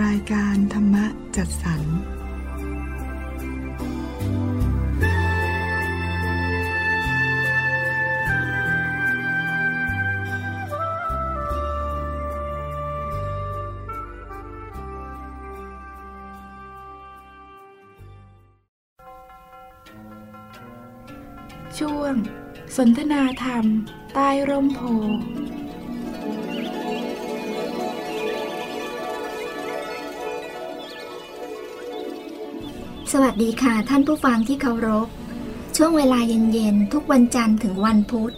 รายการธรรมจัดสรร ช่วง สนทนาธรรม ใต้ร่มโพ สวัสดีค่ะท่านผู้ฟังที่เคารพ ช่วงเวลาเย็นๆ ทุกวันจันทร์ถึงวันพุธ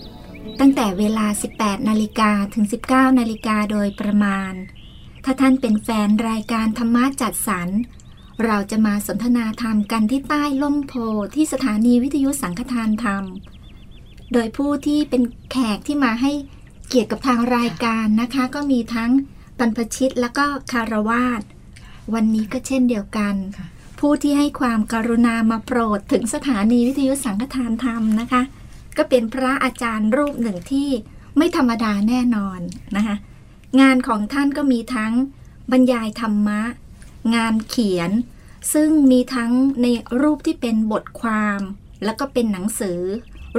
ตั้งแต่เวลา 18 นาฬิกาถึง 19 นาฬิกาโดยประมาณ ถ้าท่านเป็นแฟนรายการธรรมะจัดสรร เราจะมาสนทนาธรรมกันที่ใต้ล่มโพที่สถานีวิทยุสังฆทานธรรม โดยผู้ที่เป็นแขกที่มาให้เกียรติกับทางรายการนะคะ ก็มีทั้งบรรพชิตแล้วก็คารวาสวันนี้ก็เช่นเดียวกัน ผู้ที่ให้ความกรุณามาโปรดถึงสถานีวิทยุสังฆทานธรรมนะคะ ก็เป็นพระอาจารย์รูปหนึ่งที่ไม่ธรรมดาแน่นอนนะคะ งานของท่านก็มีทั้งบรรยายธรรมะ งานเขียน ซึ่งมีทั้งในรูปที่เป็นบทความ แล้วก็เป็นหนังสือ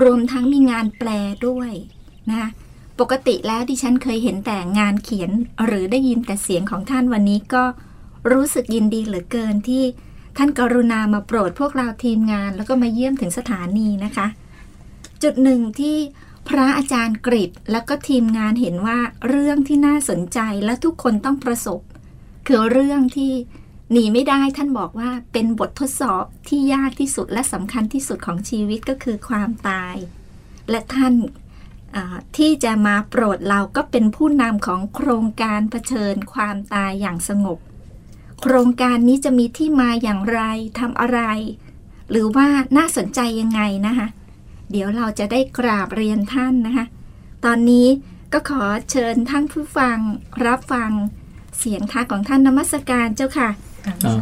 รวมทั้งมีงานแปลด้วยนะคะปกติแล้วดิฉันเคยเห็นแต่งานเขียนหรือได้ยินแต่เสียงของท่านวันนี้ก็รู้สึกยินดีเหลือเกินที่ ท่านกรุณามาโปรดพวกเราทีมงาน แล้วก็มาเยี่ยมถึงสถานีนะคะ จุดหนึ่งที่พระอาจารย์กริบแล้วก็ทีมงานเห็นว่าเรื่องที่น่าสนใจและทุกคนต้องประสบ คือเรื่องที่หนีไม่ได้ท่านบอกว่าเป็นบททดสอบที่ยากที่สุดและสำคัญที่สุดของชีวิตก็คือความตาย และท่านที่จะมาโปรดเราก็เป็นผู้นำของโครงการเผชิญความตายอย่างสงบ โครงการนี้จะมีที่มาอย่างไรทำอะไร หรือว่าน่าสนใจยังไงนะคะ เดี๋ยวเราจะได้กราบเรียนท่านนะคะ ตอนนี้ก็ขอเชิญท่านผู้ฟังรับฟังเสียงท่าของท่านนมัสการเจ้าค่ะ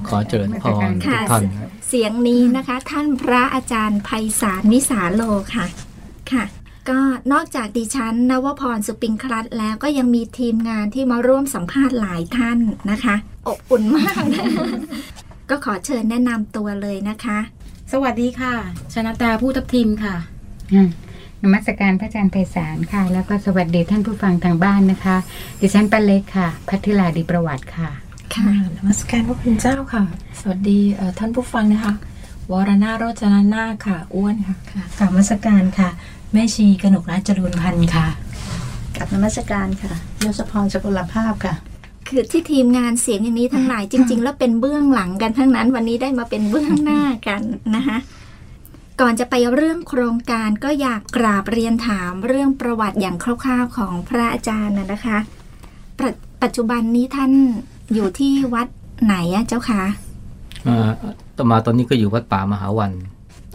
ขอเจริญพรทุกท่านเสียงนี้นะคะ ท่านพระอาจารย์ไพศาลวิสาโลค่ะ ค่ะ ก็นอกจากดิฉันนวพรสุปิงครัตแล้วก็ยังมีทีมงานที่มาร่วมสัมภาษณ์หลายท่านนะคะ อบอุ่นมาก ก็ขอเชิญแนะนำตัวเลยนะคะ สวัสดีค่ะ ชนะตาผู้ทับทิมค่ะนมัสการพระอาจารย์ไพศาลค่ะ แล้วก็สวัสดีท่านผู้ฟังทางบ้านนะคะ ดิฉันปาเล็กค่ะ พัทิลาดีประวัติค่ะ ค่ะนมัสการพระคุณเจ้าค่ะ สวัสดีท่านผู้ฟังนะคะ วรนาโรจนานาค่ะ อ้วนค่ะค่ะนมัสการค่ะ แม่ชีกนกรัจรุนพันธ์ค่ะ กับนมัสการค่ะยศพรสกุลภาพค่ะ คือที่ทีมงานเสียงอย่างนี้ทั้งหลายจริง ๆ แล้วเป็นเบื้องหลังกันทั้งนั้นวันนี้ได้มาเป็นเบื้องหน้ากันนะคะก่อนจะไปเรื่องโครงการก็อยากกราบเรียนถามเรื่องประวัติอย่างคร่าวๆของพระอาจารย์นะคะปปัจจุบันนี้ท่านอยู่ที่วัดไหนอะเจ้าคะต่อมาตอนนี้ก็อยู่วัดป่ามหาวัน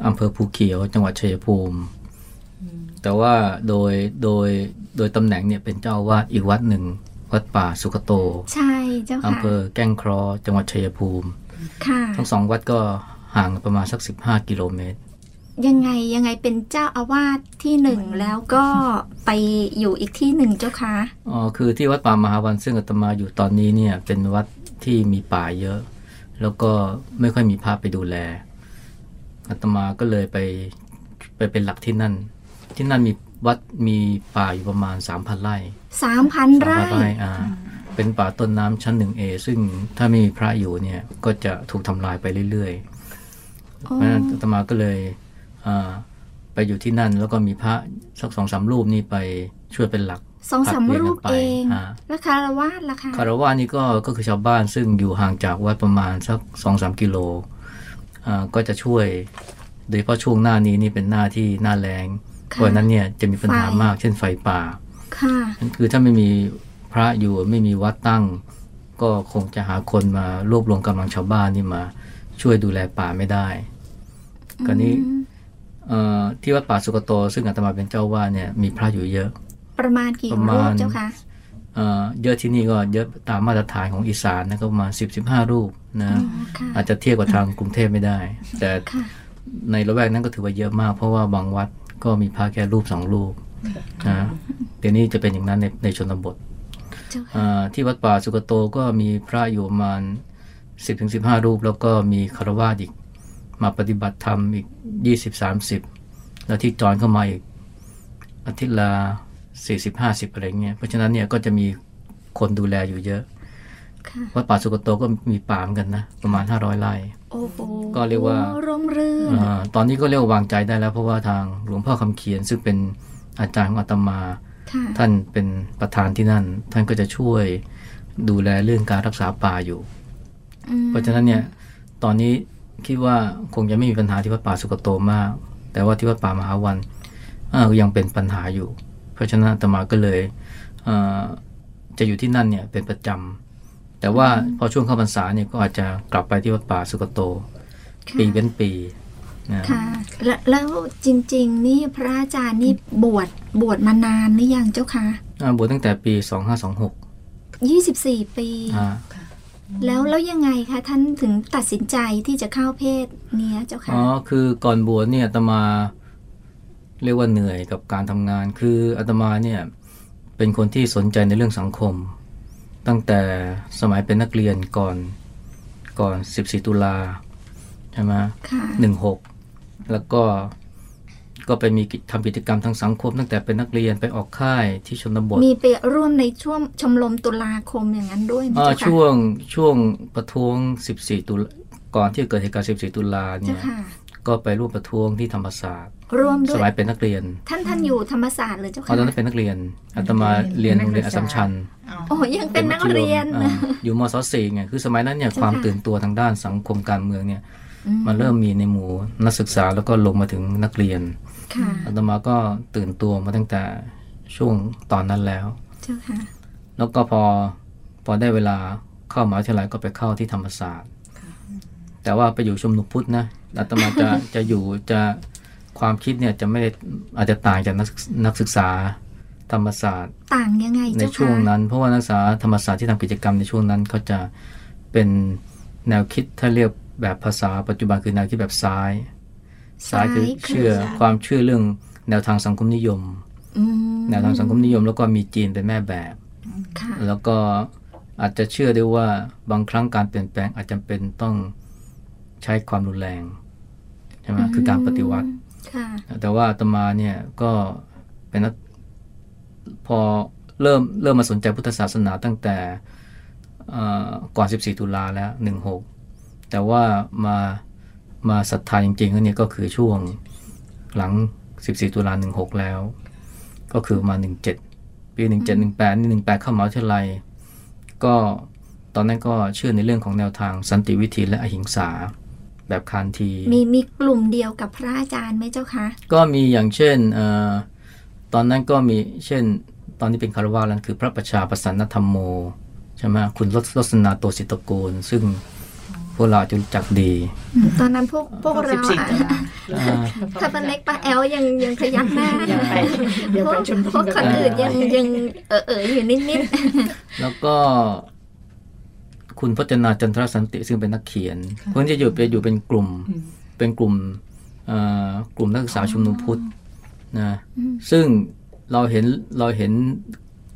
อำเภอภูเขียว จังหวัดชัยภูมิ แต่ว่าโดยโดยโดยตำแหน่งเนี่ยเป็นเจ้าวาดอีกวัดหนึ่ง วัดป่าสุขโต ใช่เจ้าค่ะอำเภอแก้งครอจังหวัดชัยภูมิ ค่ะ ทั้งสองวัดก็ห่างประมาณสักสิบห้ากิโลเมตร ยังไงยังไงเป็นเจ้าอาวาสที่หนึ่งแล้วก็ไปอยู่อีกที่หนึ่งเจ้าคะอ๋อคือที่วัดป่ามหาวันซึ่งอาตมาอยู่ตอนนี้เนี่ยเป็นวัดที่มีป่าเยอะ แล้วก็ไม่ค่อยมีพระไปดูแลอาตมาก็เลยไปไปเป็นหลักที่นั่น ที่นั่นมีวัดมีป่าอยู่ประมาณสามพันไร่สามพันไร่อ่าเป็นป่าต้นน้ำชั้นหนึ่งเอซึ่งถ้าไม่มีพระอยู่เนี่ยก็จะถูกทำลายไปเรื่อยๆเพราะฉะนั้นตมาก็เลยไปอยู่ที่นั่นแล้วก็มีพระสักสองสามรูปนี่ไปช่วยเป็นหลักสองสามรูปเองแล้วคารวาสล่ะคะคารวาสนี่ก็ก็คือชาวบ้านซึ่งอยู่ห่างจากวัดประมาณสักสองสามกิโลก็จะช่วย โดยเฉพาะช่วงหน้านี้นี่เป็นหน้าที่หน้าแรง เพราะนั้นเนี่ยจะมีปัญหามาก เช่นไฟป่าค่ะคือถ้าไม่มีพระอยู่ไม่มีวัดตั้ง ก็คงจะหาคนมารวบรวมกำลังชาวบ้านนี่มา ช่วยดูแลป่าไม่ได้กรนี้ที่วัดป่าสุกโต ซึ่งอาตมาเป็นเจ้าว่าเนี่ยมีพระอยู่เยอะ ประมาณกี่รูปเจ้าคะเยอะที่นี่ก็เยอะตามมาตรฐานของอีสานนะก็ประมาณสิบสิบห้ารูปนะอาจจะเทียบกับทางกรุงเทพไม่ได้ แต่ในละแวกนั้นก็ถือว่าเยอะมาก เพราะว่าบางวัด ก็มีพระแค่รูปสองรูปนะเดี๋ยวนี้จะเป็นอย่างนั้นในในชนบทเจ้าค่ะอ่าที่วัดป่าสุกโตก็มีพระอยู่ประมาณสิบถึงสิบห้ารูป แล้วก็มีคารวาสอีกมาปฏิบัติธรรมอีกยี่สิบสามสิบแล้วที่จอนเข้ามาอีกอาทิตย์ละสี่สิบห้าสิบอะไรเงี้ยเพราะฉะนั้นเนี่ยก็จะมีคนดูแลอยู่เยอะค่ะวัดป่าสุกโตก็มีป่าเหมือนกันนะ ประมาณห้าร้อยไร่โอ้โห ก็เรียกว่าโอ้ร่มรื่นอาตอนนี้ก็เรียกว่าวางใจได้แล้ว เพราะว่าทางหลวงพ่อคำเขียนซึ่งเป็นอาจารย์ของอาตมาค่ะท่านเป็นประธานที่นั่น ท่านก็จะช่วยดูแลเรื่องการรักษาป่าอยู่อืมเพราะฉะนั้นเนี่ยตอนนี้คิดว่าคงจะไม่มีปัญหาที่วัดป่าสุกโตมาก แต่ว่าที่วัดป่ามหาวันเอ่อยังเป็นปัญหาอยู่ เพราะฉะนั้นอาตมาก็เลยเอ่อจะอยู่ที่นั่นเนี่ยเป็นประจำ แต่ว่าพอช่วงเข้าพรรษาเนี่ยก็อาจจะกลับไปที่วัดป่าสุกโตค่ะปีเว้นปีนะค่ะแล้วแล้วจริง ๆ นี่พระอาจารย์นี่บวชบวชมานานหรือยังเจ้าคะอ่าบวชตั้งแต่ปี 2526 24 ปีอ่าแล้วแล้วยังไงคะท่านถึงตัดสินใจที่จะเข้าเพศเนี้ยเจ้าค่ะอ๋อคือก่อนบวชเนี่ยอาตมาเรียกว่าเหนื่อยกับการทำงาน คืออาตมาเนี่ยเป็นคนที่สนใจในเรื่องสังคม ตั้งแต่สมัยเป็นนักเรียนก่อนก่อน 14 ตุลาใช่ไหมค่ะหนึ่งหกแล้วก็ก็ไปมีกิจทำกิจกรรมทางสังคม ตั้งแต่เป็นนักเรียนไปออกค่ายที่ชนบท มีไปร่วมในช่วงชมรมตุลาคมอย่างนั้นด้วยไหมอ่าเจ้าค่ะช่วงช่วงประท้วง 14 ตุลาก่อนที่จะเกิดเหตุการณ์ 14 ตุลาเจ้าเนี่ยค่ะก็ไปร่วมประท้วงที่ธรรมศาสตร์ ร่วมด้สวยมัยเป็นนักเรียน ท่านท่านอยู่ธรรมศาสตร์เลยเจ้าตอค่ะนนั้นเป็นนักเรียนอาตมาเรียนโรงเรียนอัสสัมชัญโอ้ยังเป็นนักเรียนอ่าอยู่มศสี่ไงคือสมัยนั้นเนี่ยเจ้าความค่ะตื่นตัวทางด้านสังคมการเมืองเนี่ยอืมันเริ่มมีในหมู่นักศึกษาแล้วก็ลงมาถึงนักเรียนค่ะอาตมาก็ตื่นตัวมาตั้งแต่ช่วงตอนนั้นแล้วเจ้าค่ะแล้วก็พอพอได้เวลาเข้ามหาวิทยาลัยก็ไปเข้าที่ธรรมศาสตร์ แต่ว่าไปอยู่ชุมนุมพุทธนะอาตมาจะจะอยู่จะ ความคิดเนี่ยจะไม่ได้อาจจะต่างจากนักศึกนักศึกษาธรรมศาสตร์ ต่างยังไงในเจ้าช่วงค่ะนั้น เพราะว่านักศึกษาธรรมศาสตร์ที่ทำกิจกรรมในช่วงนั้นเขาจะเป็นแนวคิดถ้าเรียกแบบภาษาปัจจุบันคือแนวคิดแบบซ้าย ซ้ายคือเชื่อความเชื่อเรื่องแนวทางสังคมนิยมอืมแนวทางสังคมนิยม แล้วก็มีจีนเป็นแม่แบบค่ะแล้วก็อาจจะเชื่อได้ว่าบางครั้งการเปลี่ยนแปลงอาจจะเป็นต้องใช้ความรุนแรงใช่ไหมคือการปฏิวัติค่ะ แต่ว่าอาตมาเนี่ยก็เป็นนักพอเริ่มเริ่มมาสนใจพุทธศาสนาตั้งแต่เอ่อก่อน 14 ตุลาแล้ว 16 แต่ว่ามามาศรัทธาจริงๆก็เนี่ยก็คือช่วงหลัง 14 ตุลา 16 แล้ว ก็คือมา 17 ปี 17 18 นี่ 18 เข้ามหาวิทยาลัย ก็ตอนนั้นก็เชื่อในเรื่องของแนวทางสันติวิธีและอหิงสา แบบคานทีมีมีกลุ่มเดียวกับพระอาจารย์ไหมเจ้าคะ ก็มีอย่างเช่นเออตอนนั้นก็มีเช่น ตอนนี้เป็นคารวาสแล้วคือพระประชาประสันนธรรมโมใช่ไหมคุณรสรสนาโตสิตโกนซึ่งพวกเราอาจจะรู้จักดี ตอนนั้นพวกพวกเรา14อะตุลาอ่าถ้าเป็นเล็กป้าแอลยังยังพยักหน้าเดี๋ยวไปเดี๋ยวพวไปกชุมนุมพวกกันคนอื่นยังยังเออเอออยู่นิดนิดแล้วก็ คุณพจนาจันทรสันติซึ่งเป็นนักเขียนพวกนี้จะอยู่ไปอยู่เป็นกลุ่มเป็นกลุ่มเอ่อกลุ่มนักศึกษาชุมนุมพุทธนะซึ่งเราเห็นเราเห็น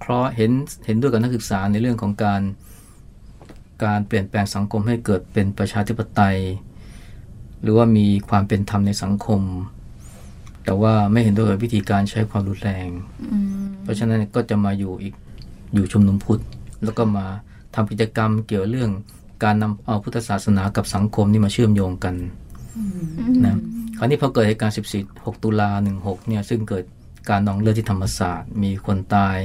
เคราะห์เห็นเห็นด้วยกับนักศึกษาในเรื่องของการการเปลี่ยนแปลงสังคมให้เกิดเป็นประชาธิปไตย หรือว่ามีความเป็นธรรมในสังคม แต่ว่าไม่เห็นด้วยกับวิธีการใช้ความรุนแรงอืมเพราะฉะนั้นก็จะมาอยู่อีกอยู่ชุมนุมพุทธแล้วก็มา ทำกิจกรรมเกี่ยวเรื่องการนำเอาพุทธศาสนากับสังคมนี่มาเชื่อมโยงกันนะคราวนี้พอเกิดเหตุการณ์ 14 6 ตุลา 16 เนี่ย ซึ่งเกิดการนองเลือดที่ธรรมศาสตร์ มีคนตาย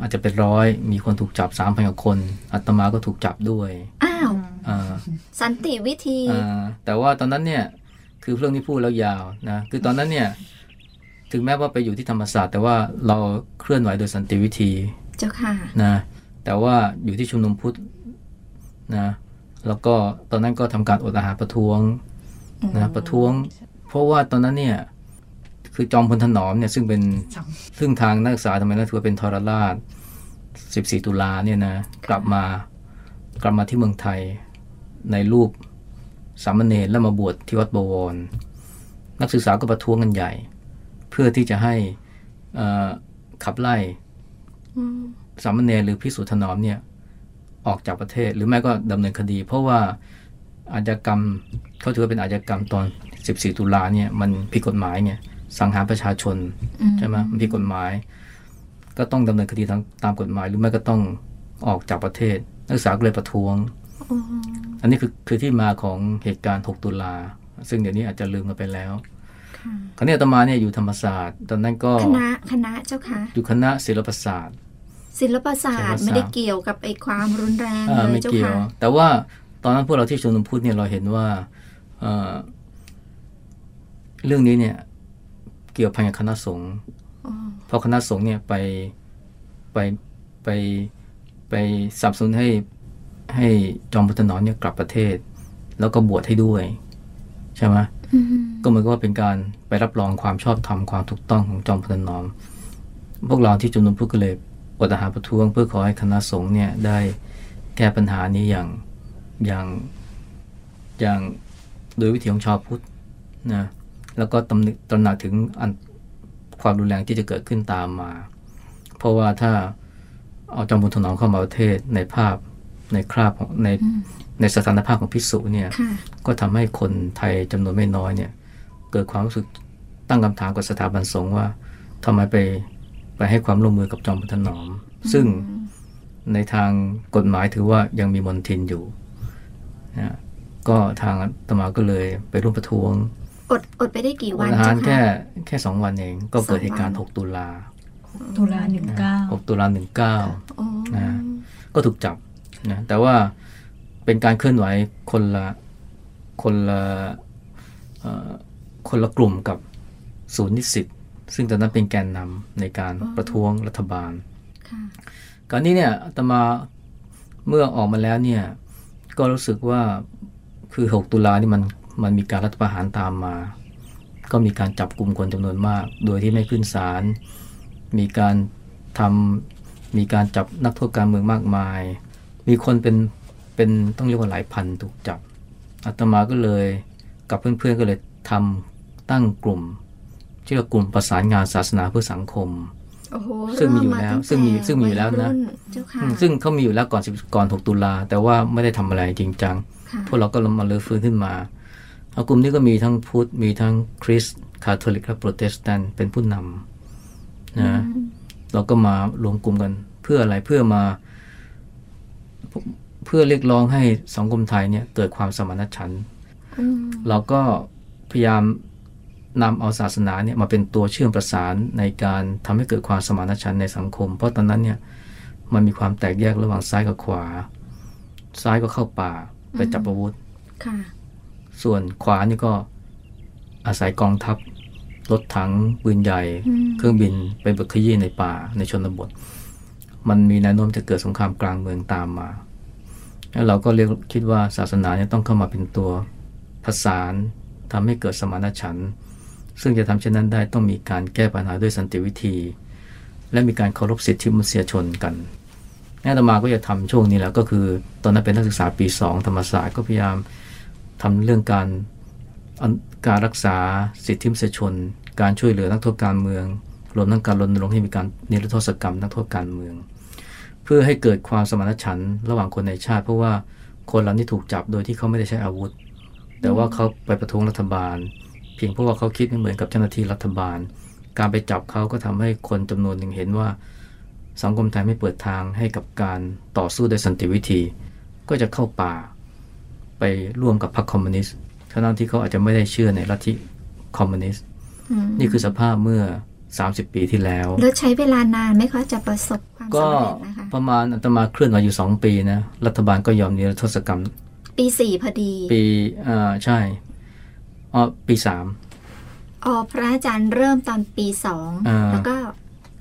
อาจจะเป็นร้อย มีคนถูกจับ 3,000กว่าคนอาตมาก็ถูกจับด้วย อ้าวอ่าสันติวิธีอ่าแต่ว่าตอนนั้นเนี่ย คือเรื่องที่พูดแล้วยาวนะ คือตอนนั้นเนี่ย ถึงแม้ว่าไปอยู่ที่ธรรมศาสตร์ แต่ว่าเราเคลื่อนไหวโดยสันติวิธี เจ้าค่ะ นะ แต่ว่าอยู่ที่ชุมนุมพุทธนะแล้วก็ตอนนั้นก็ทำการอดอาหารประท้วงนะประท้วง เพราะว่าตอนนั้นเนี่ยคือจอมพลถนอมเนี่ยซึ่งเป็นซึ่งทางนักศึกษาทำไมนักถือว่าเป็นทรราช 14 ตุลาเนี่ยนะกลับมากลับมาที่เมืองไทยในรูปสามเณรแล้วมาบวชที่วัดบวร นักศึกษาก็ประท้วงกันใหญ่ เพื่อที่จะให้เอ่อขับไล่อืม สามเณรหรือพิสุทธิ์ถนอมเนี่ยออกจากประเทศหรือไม่ก็ดำเนินคดี เพราะว่าอาชญากรรมเขาถือว่าเป็นอาชญากรรมตอน 14 ตุลาเนี่ยมันผิดกฎหมายเนี่ยสังหารประชาชนอืมใช่ไหมมันผิดกฎหมาย ก็ต้องดำเนินคดีตามตามกฎหมาย หรือไม่ก็ต้องออกจากประเทศ นักศึกษาก็เลยประท้วงอ๋ออันนี้คือคือที่มาของเหตุการณ์ 6 ตุลา ซึ่งเดี๋ยวนี้อาจจะลืมกันไปแล้วค่ะคราวนี้อาตมาเนี่ยอยู่ธรรมศาสตร์ ตอนนั้นก็คณะคณะเจ้าค่ะอยู่คณะศิลปศาสตร์ ศิลปศาสตร์ศิลปศาสตร์ไม่ได้เกี่ยวกับไอ้ความรุนแรงเอ่อเลไม่ยเจ้าเกี่ยวค่ะแต่ว่าตอนนั้นพวกเราที่ชุมนุมพุทธเนี่ยเราเห็นว่าเอ่อเรื่องนี้เนี่ยเกี่ยวพันกับคณะสงฆ์อ๋อเพราะคณะสงฆ์เนี่ยไปไปไปไปสนับสนุนให้ให้จอมพลถนอมเนี่ยกลับประเทศ แล้วก็บวชให้ด้วย ใช่ไหมอืมก็เหมือนกับว่าเป็นการไปรับรองความชอบธรรมความถูกต้องของจอมพลถนอม พวกเราที่ชุมนุมพุทธก็เลย อดอาหารประท้วง เพื่อขอให้คณะสงฆ์เนี่ยได้แก้ปัญหานี้อย่างอย่างอย่างโดยวิถีของชาวพุทธนะแล้วก็ตำหนิตระหนักถึงอันความรุนแรงที่จะเกิดขึ้นตามมา เพราะว่าถ้าเอาจอมพลถนอมเข้ามาประเทศในภาพในคราบของในในสถานภาพของพิสุเนี่ยค่ะก็ทำให้คนไทยจำนวนไม่น้อยเนี่ยเกิดความรู้สึกตั้งคำถามกับสถาบันสงฆ์ว่าทำไมไป ไปให้ความร่วมมือกับจอมพลถนอม ซึ่งในทางกฎหมายถือว่ายังมีมนทินอยู่นะก็ทางอาตมาก็เลยไปร่วมประท้วง อดอดไปได้กี่อวันดอาหาเจ้ารแค่ค่ะแค่สองวันเอง ก็เกิดสองวันเหตุการณ์ 6 ตุลาตุลาหนึ่งเก้า6ตุลา19อ๋อนะก็ถูกจับนะแต่ว่าเป็นการเคลื่อนไหวคนละคนละเอ่อคนละกลุ่มกับศูนย์นิสิต ซึ่งตอนนั้นเป็นแกนนำในการประท้วงรัฐบาลค่ะการนี้เนี่ยอาตมาเมื่อออกมาแล้วเนี่ยก็รู้สึกว่าคือ 6 ตุลานี่มันมันมีการรัฐประหารตามมา ก็มีการจับกลุ่มคนจำนวนมาก โดยที่ไม่ขึ้นศาลมีการทำมีการจับนักโทษการเมืองมากมาย มีคนเป็นเป็นต้องเรียกว่าหลายพันถูกจับอาตมาก็เลยกับเพื่อนๆก็เลยทำตั้งกลุ่ม ชื่อกลุ่มประสานงานศาสนาเพื่อสังคมโอ้โหซึ่งมีอยู่เริ่าแล้วตั้ซึ่งมีต่ซึ่งมีอยู่แล้วนะยรุ่เจ้าค่ะอืมซึ่งเขามีอยู่แล้วก่อน10ก่อน6ตุลาแต่ว่าไม่ได้ทำอะไรจริงจังค่ะพวกเราก็มารื้อฟื้นขึ้นมาเอากลุ่มนี้ก็มีทั้งพุทธมีทั้งคริสต์คาทอลิกและโปรเตสแตนต์เป็นผู้นำนะเราก็มารวมกลุ่มกันเพื่ออะไรเพื่อมา เพื่อเรียกร้องให้สังคมไทยเนี่ยเกิดความสมานฉันท์อืมเราก็พยายาม นำเอาศาสนาเนี่ยมาเป็นตัวเชื่อมประสานในการทำให้เกิดความสมานฉันท์ในสังคม เพราะตอนนั้นเนี่ยมันมีความแตกแยกระหว่างซ้ายกับขวา ซ้ายก็เข้าป่าไปจับอาวุธค่ะส่วนขวานี่ก็อาศัยกองทัพรถถังปืนใหญ่อืมเครื่องบินไปบุกขยี้ในป่าในชนบท มันมีแนวโน้มจะเกิดสงครามกลางเมืองตามมาแล้วเราก็เรียกคิดว่าศาสนาเนี่ยต้องเข้ามาเป็นตัวผสานทำให้เกิดสมานฉันท์ ซึ่งจะทำเช่นนั้นได้ต้องมีการแก้ปัญหาด้วยสันติวิธี และมีการเคารพสิทธิมนุษยชนกันอาตมาก็จะทำช่วงนี้แล้วก็คือ ตอนนั้นเป็นนักศึกษาปีสองธรรมศาสตร์ก็พยายามทำเรื่องการการรักษาสิทธิมนุษยชน การช่วยเหลือนักโทษการเมือง รวมทั้งการรณรงค์ให้มีการนิรโทษกรรมนักโทษการเมือง เพื่อให้เกิดความสมานฉันท์ระหว่างคนในชาติ เพราะว่าคนเหล่านี้ถูกจับโดยที่เขาไม่ได้ใช้อาวุธ แต่ว่าเขาไปประท้วงรัฐบาล พียงเพราะว่าเขาคิดไม่เหมือนกับเจ้าหน้าที่รัฐบาล การไปจับเขาก็ทำให้คนจำนวนหนึ่งเห็นว่า สังคมไทยไม่เปิดทางให้กับการต่อสู้โดยสันติวิธี ก็จะเข้าป่า ไปร่วมกับพรรคคอมมิวนิสต์ทั้งที่เขาอาจจะไม่ได้เชื่อในลัทธิคอมมิวนิสต์อืมนี่คือสภาพเมื่อ 30 ปีที่แล้ว แล้วใช้เวลานานไหมคะจะประสบความก็สำเร็จนะคะ ประมาณอาตมาเคลื่อนไหวอยู่ 2 ปีนะ รัฐบาลก็ยอมนิรโทษกรรม ปีสี่พอดี ปีอ่าใช่ อ๋อปีสามอ๋อพระอาจารย์เริ่มตอนปีสองอ่าแล้วก็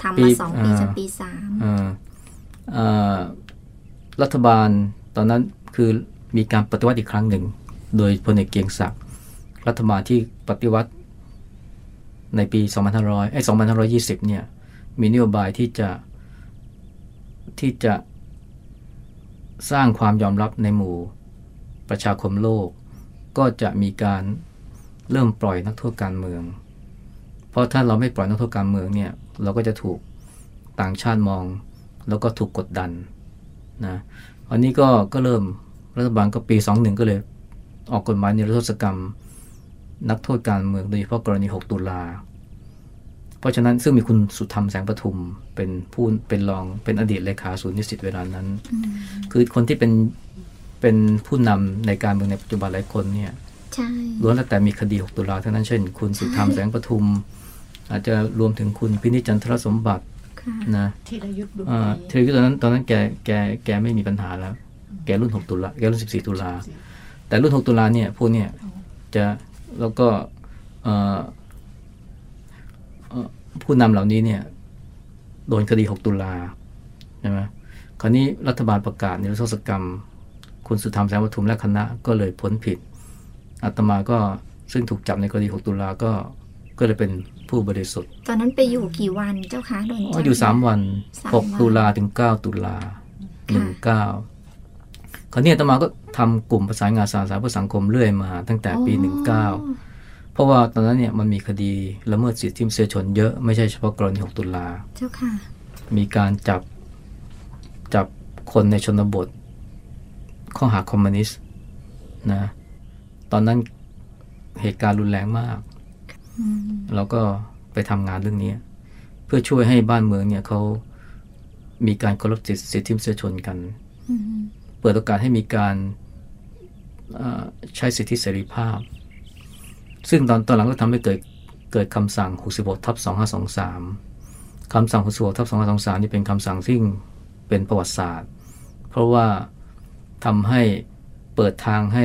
ทำปีมาสองปีอ่าจนปีสามอ่าอ่ารัฐบาลตอนนั้นคือมีการปฏิวัติอีกครั้งหนึ่ง โดยพลเอกเกรียงศักดิ์รัฐบาลที่ปฏิวัติในปี 2500ไอ้2520 เนี่ย มีนโยบายที่จะที่จะสร้างความยอมรับในหมู่ประชาคมโลก ก็จะมีการ เริ่มปล่อยนักโทษการเมือง เพราะถ้าเราไม่ปล่อยนักโทษการเมืองเนี่ยเราก็จะถูกต่างชาติมอง แล้วก็ถูกกดดันนะอันนี้ก็ก็เริ่มรัฐบาลก็ปีสองหนึ่งก็เลยออกกฎหมายในรัฐศกรรม นักโทษการเมืองโดยเฉพาะกรณี 6 ตุลา เพราะฉะนั้นซึ่งมีคุณสุธรรมแสงประทุมเป็นผู้เป็นรองเป็นอดีตเลขาศูนย์นิสิตเวลานั้น คือคนที่เป็นเป็นผู้นำในการเมืองในปัจจุบันหลายคนเนี่ยใช่ ล้วนแล้วแต่มีคดี 6 ตุลาทั้งนั้นเช่น คุณสุธรรมแสงประทุม อาจจะรวมถึงคุณพินิจจันทรสมบัติค่ะนะธีรยุทธ์บุญอ่ามีเทเลวิตอนนั้นตอนนั้นแกแกแกไม่มีปัญหาแล้ว แกรุ่น 6 ตุลาแกรุ่น 14 ตุลา แต่รุ่น 6 ตุลาเนี่ยพวกเนี่ยจะแล้วก็เอ่อเอ่อผู้นำเหล่านี้เนี่ยโดนคดี 6 ตุลาใช่ไหมคราวนี้รัฐบาลประกาศนิรโทษกรรม คุณสุธรรมแสงปทุมและคณะก็เลยพ้นผิด อาตมาก็ซึ่งถูกจับในคดี6 ตุลาก็ก็เลยเป็นผู้บริสุทธิ์ ตอนนั้นไปอยู่กี่วันเจ้าคะโดนอ๋อจับอยู่สามวันสามหกวันตุลาถึงเก้าตุลาหนึ่งค่ะเก้าคราวนี้อาตมาก็ทำกลุ่มประสานงานสาธารณเพื่อสังคมเรื่อยมาตั้งแต่ปีหนึ่งเก้าเพราะว่าตอนนั้นเนี่ยมันมีคดีละเมิดสิทธิมนุษยชนเยอะไม่ใช่เฉพาะกรณีหกตุลาเจ้าค่ะ มีการจับจับคนในชนบท ข้อหาคอมมิวนิสต์นะ ตอนนั้นเหตุการณ์รุนแรงมากอืมเราก็ไปทำงานเรื่องนี้ เพื่อช่วยให้บ้านเมืองเนี่ยเขามีการเคารพสิทธิสิทธิมนุษยชนกันอืมเปิดโอกาสให้มีการเอ่อใช้สิทธิเสรีภาพ ซึ่งตอนตอนหลังก็ทำให้เกิดเกิดคำสั่ง66ทับ2523คำสั่ง66ทับ2523นี่เป็นคำสั่งซึ่งเป็นประวัติศาสตร์ เพราะว่าทำให้เปิดทางให้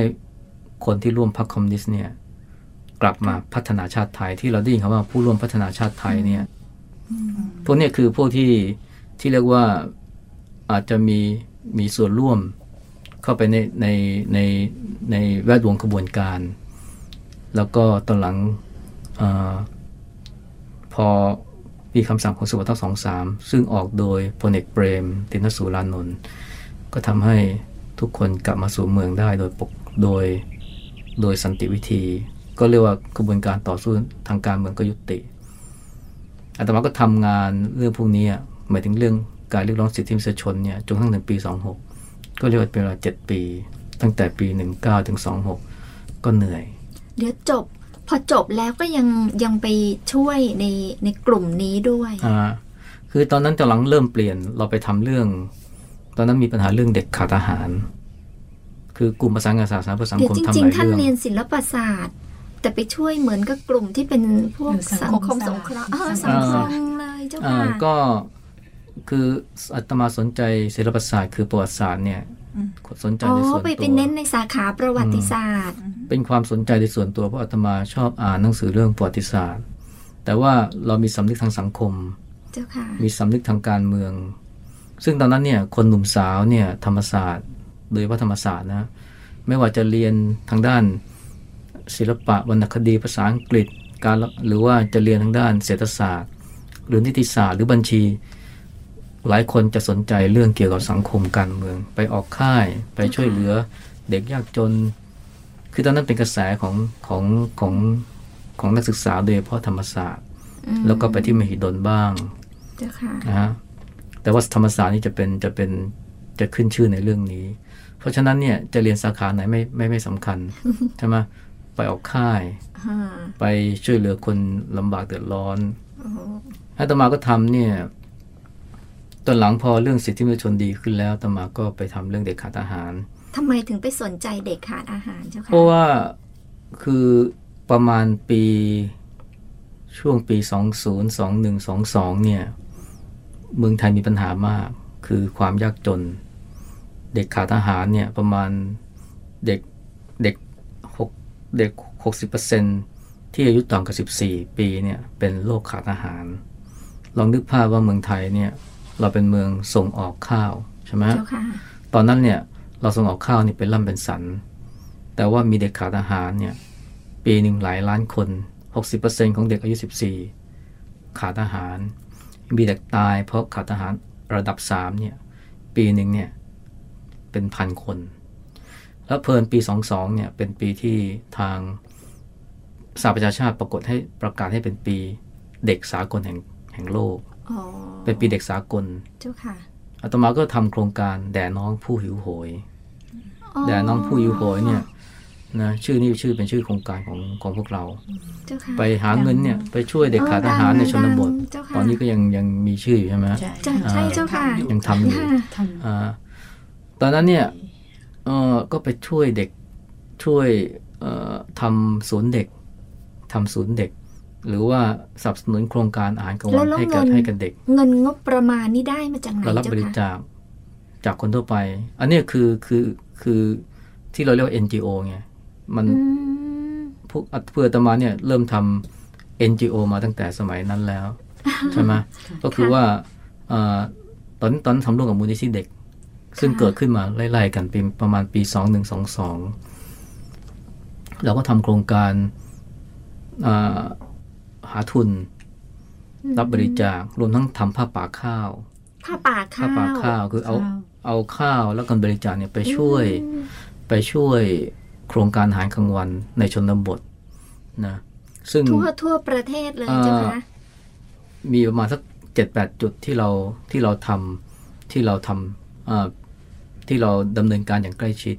คนที่ร่วมพรรคคอมมิวนิสต์เนี่ยกลับมาพัฒนาชาติไทยที่เราได้ยินคำว่าผู้ร่วมพัฒนาชาติไทยเนี่ยพวกเนี้คือพวกที่ที่เรียกว่าอาจจะมีมีส่วนร่วมเข้าไปในในในในแวดวงขบวนการ แล้วก็ตอนหลังอาพอมีคำสั่งของสุวัสดิ์สองสามซึ่งออกโดยพลเอกเปรม ตินสุรานนท์ก็ทำให้ทุกคนกลับมาสู่เมืองได้โดยปกโดย โดยสันติวิธี ก็เรียกว่ากระบวนการต่อสู้ทางการเมืองก็ยุติ อาตมาก็ทำงานเรื่องพวกนี้อะหมายถึงเรื่องการเรียกร้องสิทธิมนุษยชนเนี่ยจนกระทั่งถึงปี 26 ก็เรียกว่าเป็นเวลาเจ็ดปี ตั้งแต่ปี 19ถึง26 ก็เหนื่อย เดี๋ยวจบพอจบแล้วก็ยังยังไปช่วยในในกลุ่มนี้ด้วยอ่าคือตอนนั้นตอนหลังเริ่มเปลี่ยนเราไปทำเรื่อง ตอนนั้นมีปัญหาเรื่องเด็กขาดอาหาร คือกลุ่มประสานงานสาธารณเพื่อสังเดี๋ยวคมจทำหริงลายๆท่านเรื่องเรียนศิลปศาสตร์ แต่ไปช่วยเหมือนกับกลุ่มที่เป็นพวกเออสัสังงคคมมสงเคราะห์เออสังคมเลยเจ้าอ่าค่ะก็คืออาตมาสนใจศิลปศาสตร์คือประวัติศาสตร์เนี่ยสนใจอ๋อในส่วนไปตัไปวเน้นในสาขาประวัติศาสตร์ เป็นความสนใจในส่วนตัวเพราะอาตมาชอบอ่านหนังสือเรื่องประวัติศาสตร์ แต่ว่าเรามีสำนึกทางสังคมเจ้าค่ะมีสำนึกทางการเมือง ซึ่งตอนนั้นเนี่ยคนหนุ่มสาวเนี่ยธรรมศาสตร์ โดยเฉพาะธรรมศาสตร์นะไม่ว่าจะเรียนทางด้านศิลปะวรรณคดีภาษาอังกฤษการหรือว่าจะเรียนทางด้านเศรษฐศาสตร์ หรือนิติศาสตร์ หรือบัญชี หลายคนจะสนใจเรื่องเกี่ยวกับสังคมการเมือง ไปออกค่ายไปช่วยเหลือเด็กยากจน คือตอนนั้นเป็นกระแสของของของของนักศึกษาโดยเฉพาะธรรมศาสตร์อืมแล้วก็ไปที่มหิดลบ้างเจ้าค่ะนะฮะแต่ว่าธรรมศาสตร์นี่จะเป็นจะเป็นจะขึ้นชื่อในเรื่องนี้ เพราะฉะนั้นเนี่ยจะเรียนสาขาไหนไม่ไม่ไม่สำคัญใช่ไหมไปออกค่ายอ่าไปช่วยเหลือคนลำบากเดือดร้อนโอ้อาตมาก็ทำเนี่ยตอนหลังพอเรื่องสิทธิมนุษยชนดีขึ้นแล้วอาตมาก็ไปทำเรื่องเด็กขาดอาหาร ทำไมถึงไปสนใจเด็กขาดอาหารเจ้าค่ะเพราะว่าคือประมาณปีช่วงปี 202122 เนี่ย เมืองไทยมีปัญหามาก คือความยากจน เด็กขาดอาหารเนี่ยประมาณเด็กเด็กหกเด็ก60%ที่อายุต่ำกว่า14ปีเนี่ยเป็นโรคขาดอาหาร ลองนึกภาพว่าเมืองไทยเนี่ยเราเป็นเมืองส่งออกข้าวใช่ไหมเจ้าค่ะตอนนั้นเนี่ยเราส่งออกข้าวนี่เป็นล่ำเป็นสัน แต่ว่ามีเด็กขาดอาหารเนี่ยปีหนึ่งหลายล้านคน 60%ของเด็กอายุ 14 ขาดอาหาร มีเด็กตายเพราะขาดอาหารระดับ3เนี่ยปีหนึ่งเนี่ย เป็นพันคน แล้วเพลินปี 22เนี่ยเป็นปีที่ทางสหประชาชาติปรากฏให้ประกาศให้เป็นปีเด็กสากลแห่งแห่งโลกอ๋อเป็นปีเด็กสากล เจ้าค่ะอาตมาก็ทำโครงการแด่น้องผู้หิวโหย แด่น้องผู้หิวโหยเนี่ยนะชื่อนี้ชื่อเป็นชื่อโครงการของของพวกเราเจ้าค่ะไปหาเงินเนี่ยไปช่วยเด็กขาดอาหารในชนบทดังๆเจ้าค่ะตอนนี้ก็ยังยังมีชื่ออยู่ใช่ไหมใช่จ้ะใช่เจ้าค่ะยังทำอยู่ค่ะอ่า ตอนนั้นเนี่ยเออก็ไปช่วยเด็กช่วยเอ่อทำศูนย์เด็กทำศูนย์เด็ก หรือว่าสนับสนุนโครงการอาหารกลางวันแล้วให้กับเงินให้กับเด็ก เงินงบประมาณนี่ได้มาจากไหนเรารับเจ้าบริค่ะจาคจากคนทั่วไป อันเนี้ยคือคือคือที่เราเรียกว่า NGO ไงมันอืมพวกเพื่ออาตมาเนี่ยเริ่มทำ NGO มาตั้งแต่สมัยนั้นแล้ว ใช่ไหมก็คือว่าเอ่อตอนตอนนนทำร่วมกับมูลนิธิเด็ก ซึ่งเกิดขึ้นมาไล่ๆกันเป็นประมาณปี 2122 เราก็ทำโครงการอ่าหาทุน รับบริจาครวมทั้งทำผ้าป่าข้าวผ้าป่าข้าผ้าวป่าข้าวคือเอาเอาข้าวแล้วกันบริจาคเนี่ยไปช่วยไปช่วยโครงการอาหารกลางวันในชนบทนะซึ่งทั่วทั่วประเทศเลยเจ้าค่ะมีประมาณสักเจ็ดแปดจุดที่เราที่เราทำที่เราทำอ่า ที่เราดำเนินการอย่างใกล้ชิด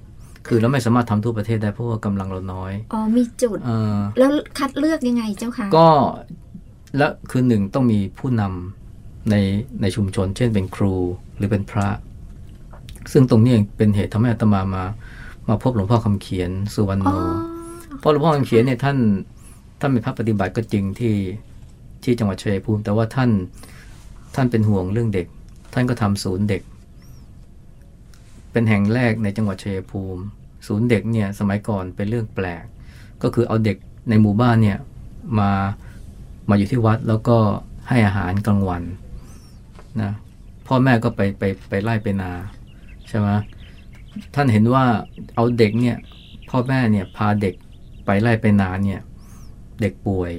คือเราไม่สามารถทำทั่วประเทศได้เพราะว่ากำลังเราน้อยอ๋อมีจุดเอ่อแล้วคัดเลือกยังไงเจ้าค่ะก็และคือหนึ่งต้องมีผู้นำในในชุมชน เช่นเป็นครูหรือเป็นพระ ซึ่งตรงนี้เองเป็นเหตุทำให้อาตมามา มาพบหลวงพ่อคำเขียนสุวรรณโนอ๋อเพราะหลวงพ่อคำเขียนเนี่ยท่านท่านเป็นพระปฏิบัติก็จริงที่ที่จังหวัดชัยภูมิ แต่ว่าท่านท่านเป็นห่วงเรื่องเด็ก ท่านก็ทำศูนย์เด็ก เป็นแห่งแรกในจังหวัดชัยภูมิ ศูนย์เด็กเนี่ยสมัยก่อนเป็นเรื่องแปลก ก็คือเอาเด็กในหมู่บ้านเนี่ยมามาอยู่ที่วัดแล้วก็ให้อาหารกลางวันนะพ่อแม่ก็ไปไปไปไล่ไปนาใช่ไหมท่านเห็นว่าเอาเด็กเนี่ยพ่อแม่เนี่ยพาเด็กไปไล่ไปนาเนี่ยเด็กป่วย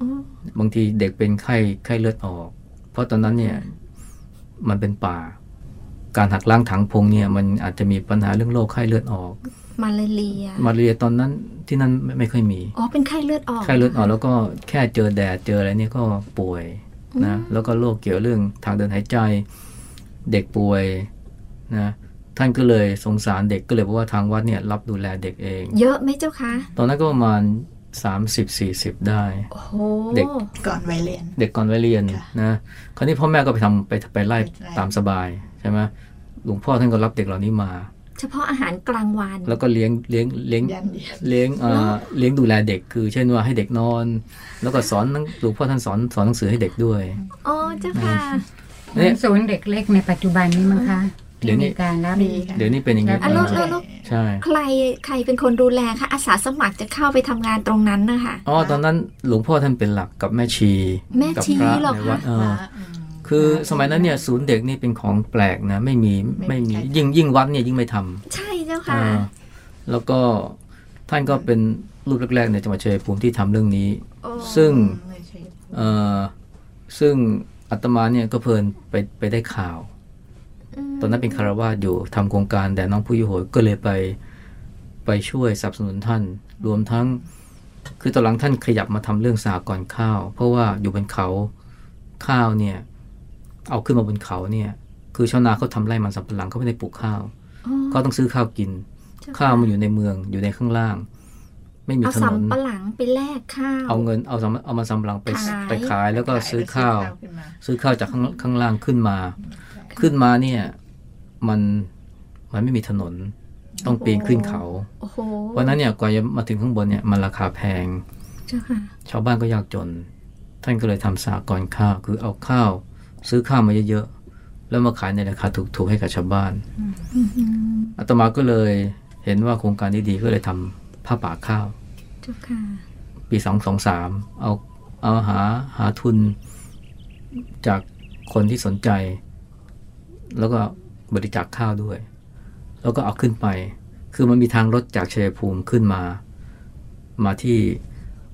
อ๋อบางทีเด็กเป็นไข้ไข้เลือดออก เพราะตอนนั้นเนี่ยมันเป็นป่า การหักล้างถังพงเนี่ยมันอาจจะมีปัญหาเรื่องโรคไข้เลือดออก มาลาเรีย มาเรียตอนนั้นที่นั่นไม่ไม่ค่อยมี อ๋อ เป็นไข้เลือดออกไข้เลือดออกแล้วก็แค่เจอแดดเจออะไรเนี่ยก็ป่วยนะแล้วก็โรคเกี่ยวเรื่องทางเดินหายใจ เด็กป่วยนะท่านก็เลยสงสารเด็กก็เลยบอกว่าทางวัดเนี่ยรับดูแลเด็กเอง เยอะไหมเจ้าคะตอนนั้นก็ประมาณ30-40 ได้โอ้โหเด็กก่อนวัยเรียน เด็กก่อนวัยเรียนค่ะนะคราวนี้พ่อแม่ก็ไปทำไปไปไล่ไปไล่ตามสบาย ใช่ไหมหลวงพ่อท่านก็รับเด็กเหล่านี้มา เฉพาะอาหารกลางวัน แล้วก็เลี้ยงเลี้ยงเลี้ยงยันเดียวเลี้ยงเอ่อเลี้ยงดูแลเด็กคือ เช่นว่าให้เด็กนอน แล้วก็สอนหนังหลวงพ่อท่านสอนสอนหนังสือให้เด็กด้วยอ๋อเจ้าค่ะเนี่ยศูนย์เด็กเล็กในปัจจุบันนี้มั้งคะเดี๋ยวนี้ที่มีการรับมีค่ะเดี๋ยวนี้เป็นอย่างนี้อะอะแล้วแล้วแล้วใช่ใครใครเป็นคนดูแลคะอาสาสมัครจะเข้าไปทำงานตรงนั้นนะคะอ๋อตอนนั้นหลวงพ่อท่านเป็นหลักกับแม่ชี แม่กัชีพระเหรอในคะ วัดเออว่าอืมคือสมัยนั้นเนี่ยศูนย์เด็กนี่เป็นของแปลกนะ ไม่มีไม่ไม่มีมีใครยิ่งยิ่งวัดเนี่ยยิ่งไม่ทำใช่เจ้าค่ะอ่าแล้วก็ท่านก็เป็นรูปแรกๆในจังหวัดชัยภูมิที่ทำเรื่องนี้โอ้ซึ่งไม่ใช่เอ่อซึ่งอาตมาเนี่ยก็เพลินไปไปได้ข่าวมตอนนั้นเป็นคารวาสอยู่ทำโครงการแต่น้องผู้ยุโหยก็เลยไปไปช่วยสนับสนุนท่าน รวมทั้ง คือตอนหลังท่านขยับมาทำเรื่องสากรณ์ข้าว เพราะว่าอยู่บนเขาข้าวเนี่ย เอาขึ้นมาบนเขาเนี่ย คือชาวนาเขาทำไร่มันสำปะหลังเขาไม่ได้ปลูกข้าวอ๋อเขาต้องซื้อข้าวกินเจ้ค่ะข้าวมันอยู่ในเมืองอยู่ในข้างล่าง ไม่มีเอาถนนสำปะหลังไปแลกข้าวเอาเงินเอาสำเอามาสำปะหลังไปขายไปขายแล้วก็ซื้อข้าวขึ้นมาซื้อข้าวจากข้างข้างล่างขึ้นมา ขึ้นมาเนี่ย มันมันไม่มีถนนต้องปีนขึ้นเขาโอ้โหเพราะฉะนั้นเนี่ยกว่าจะมาถึงข้างบนเนี่ยมันราคาแพงเจ้าค่ะชาวบ้านก็ยากจน ท่านก็เลยทำสากรณ์ข้าวคือเอาข้าว ซื้อข้าวมาเยอะๆ แล้วมาขายในราคาถูกๆให้กับชาวบ้านอือหืออาตมาก็เลยเห็นว่าโครงการนี้ดีก็เลยทำผ้าป่าข้าวเจ้าค่ะปีสองสองสามเอาเอาหาหาทุนจากคนที่สนใจ แล้วก็บริจาคข้าวด้วย แล้วก็เอาขึ้นไป คือมันมีทางรถจากชัยภูมิขึ้นมา มาที่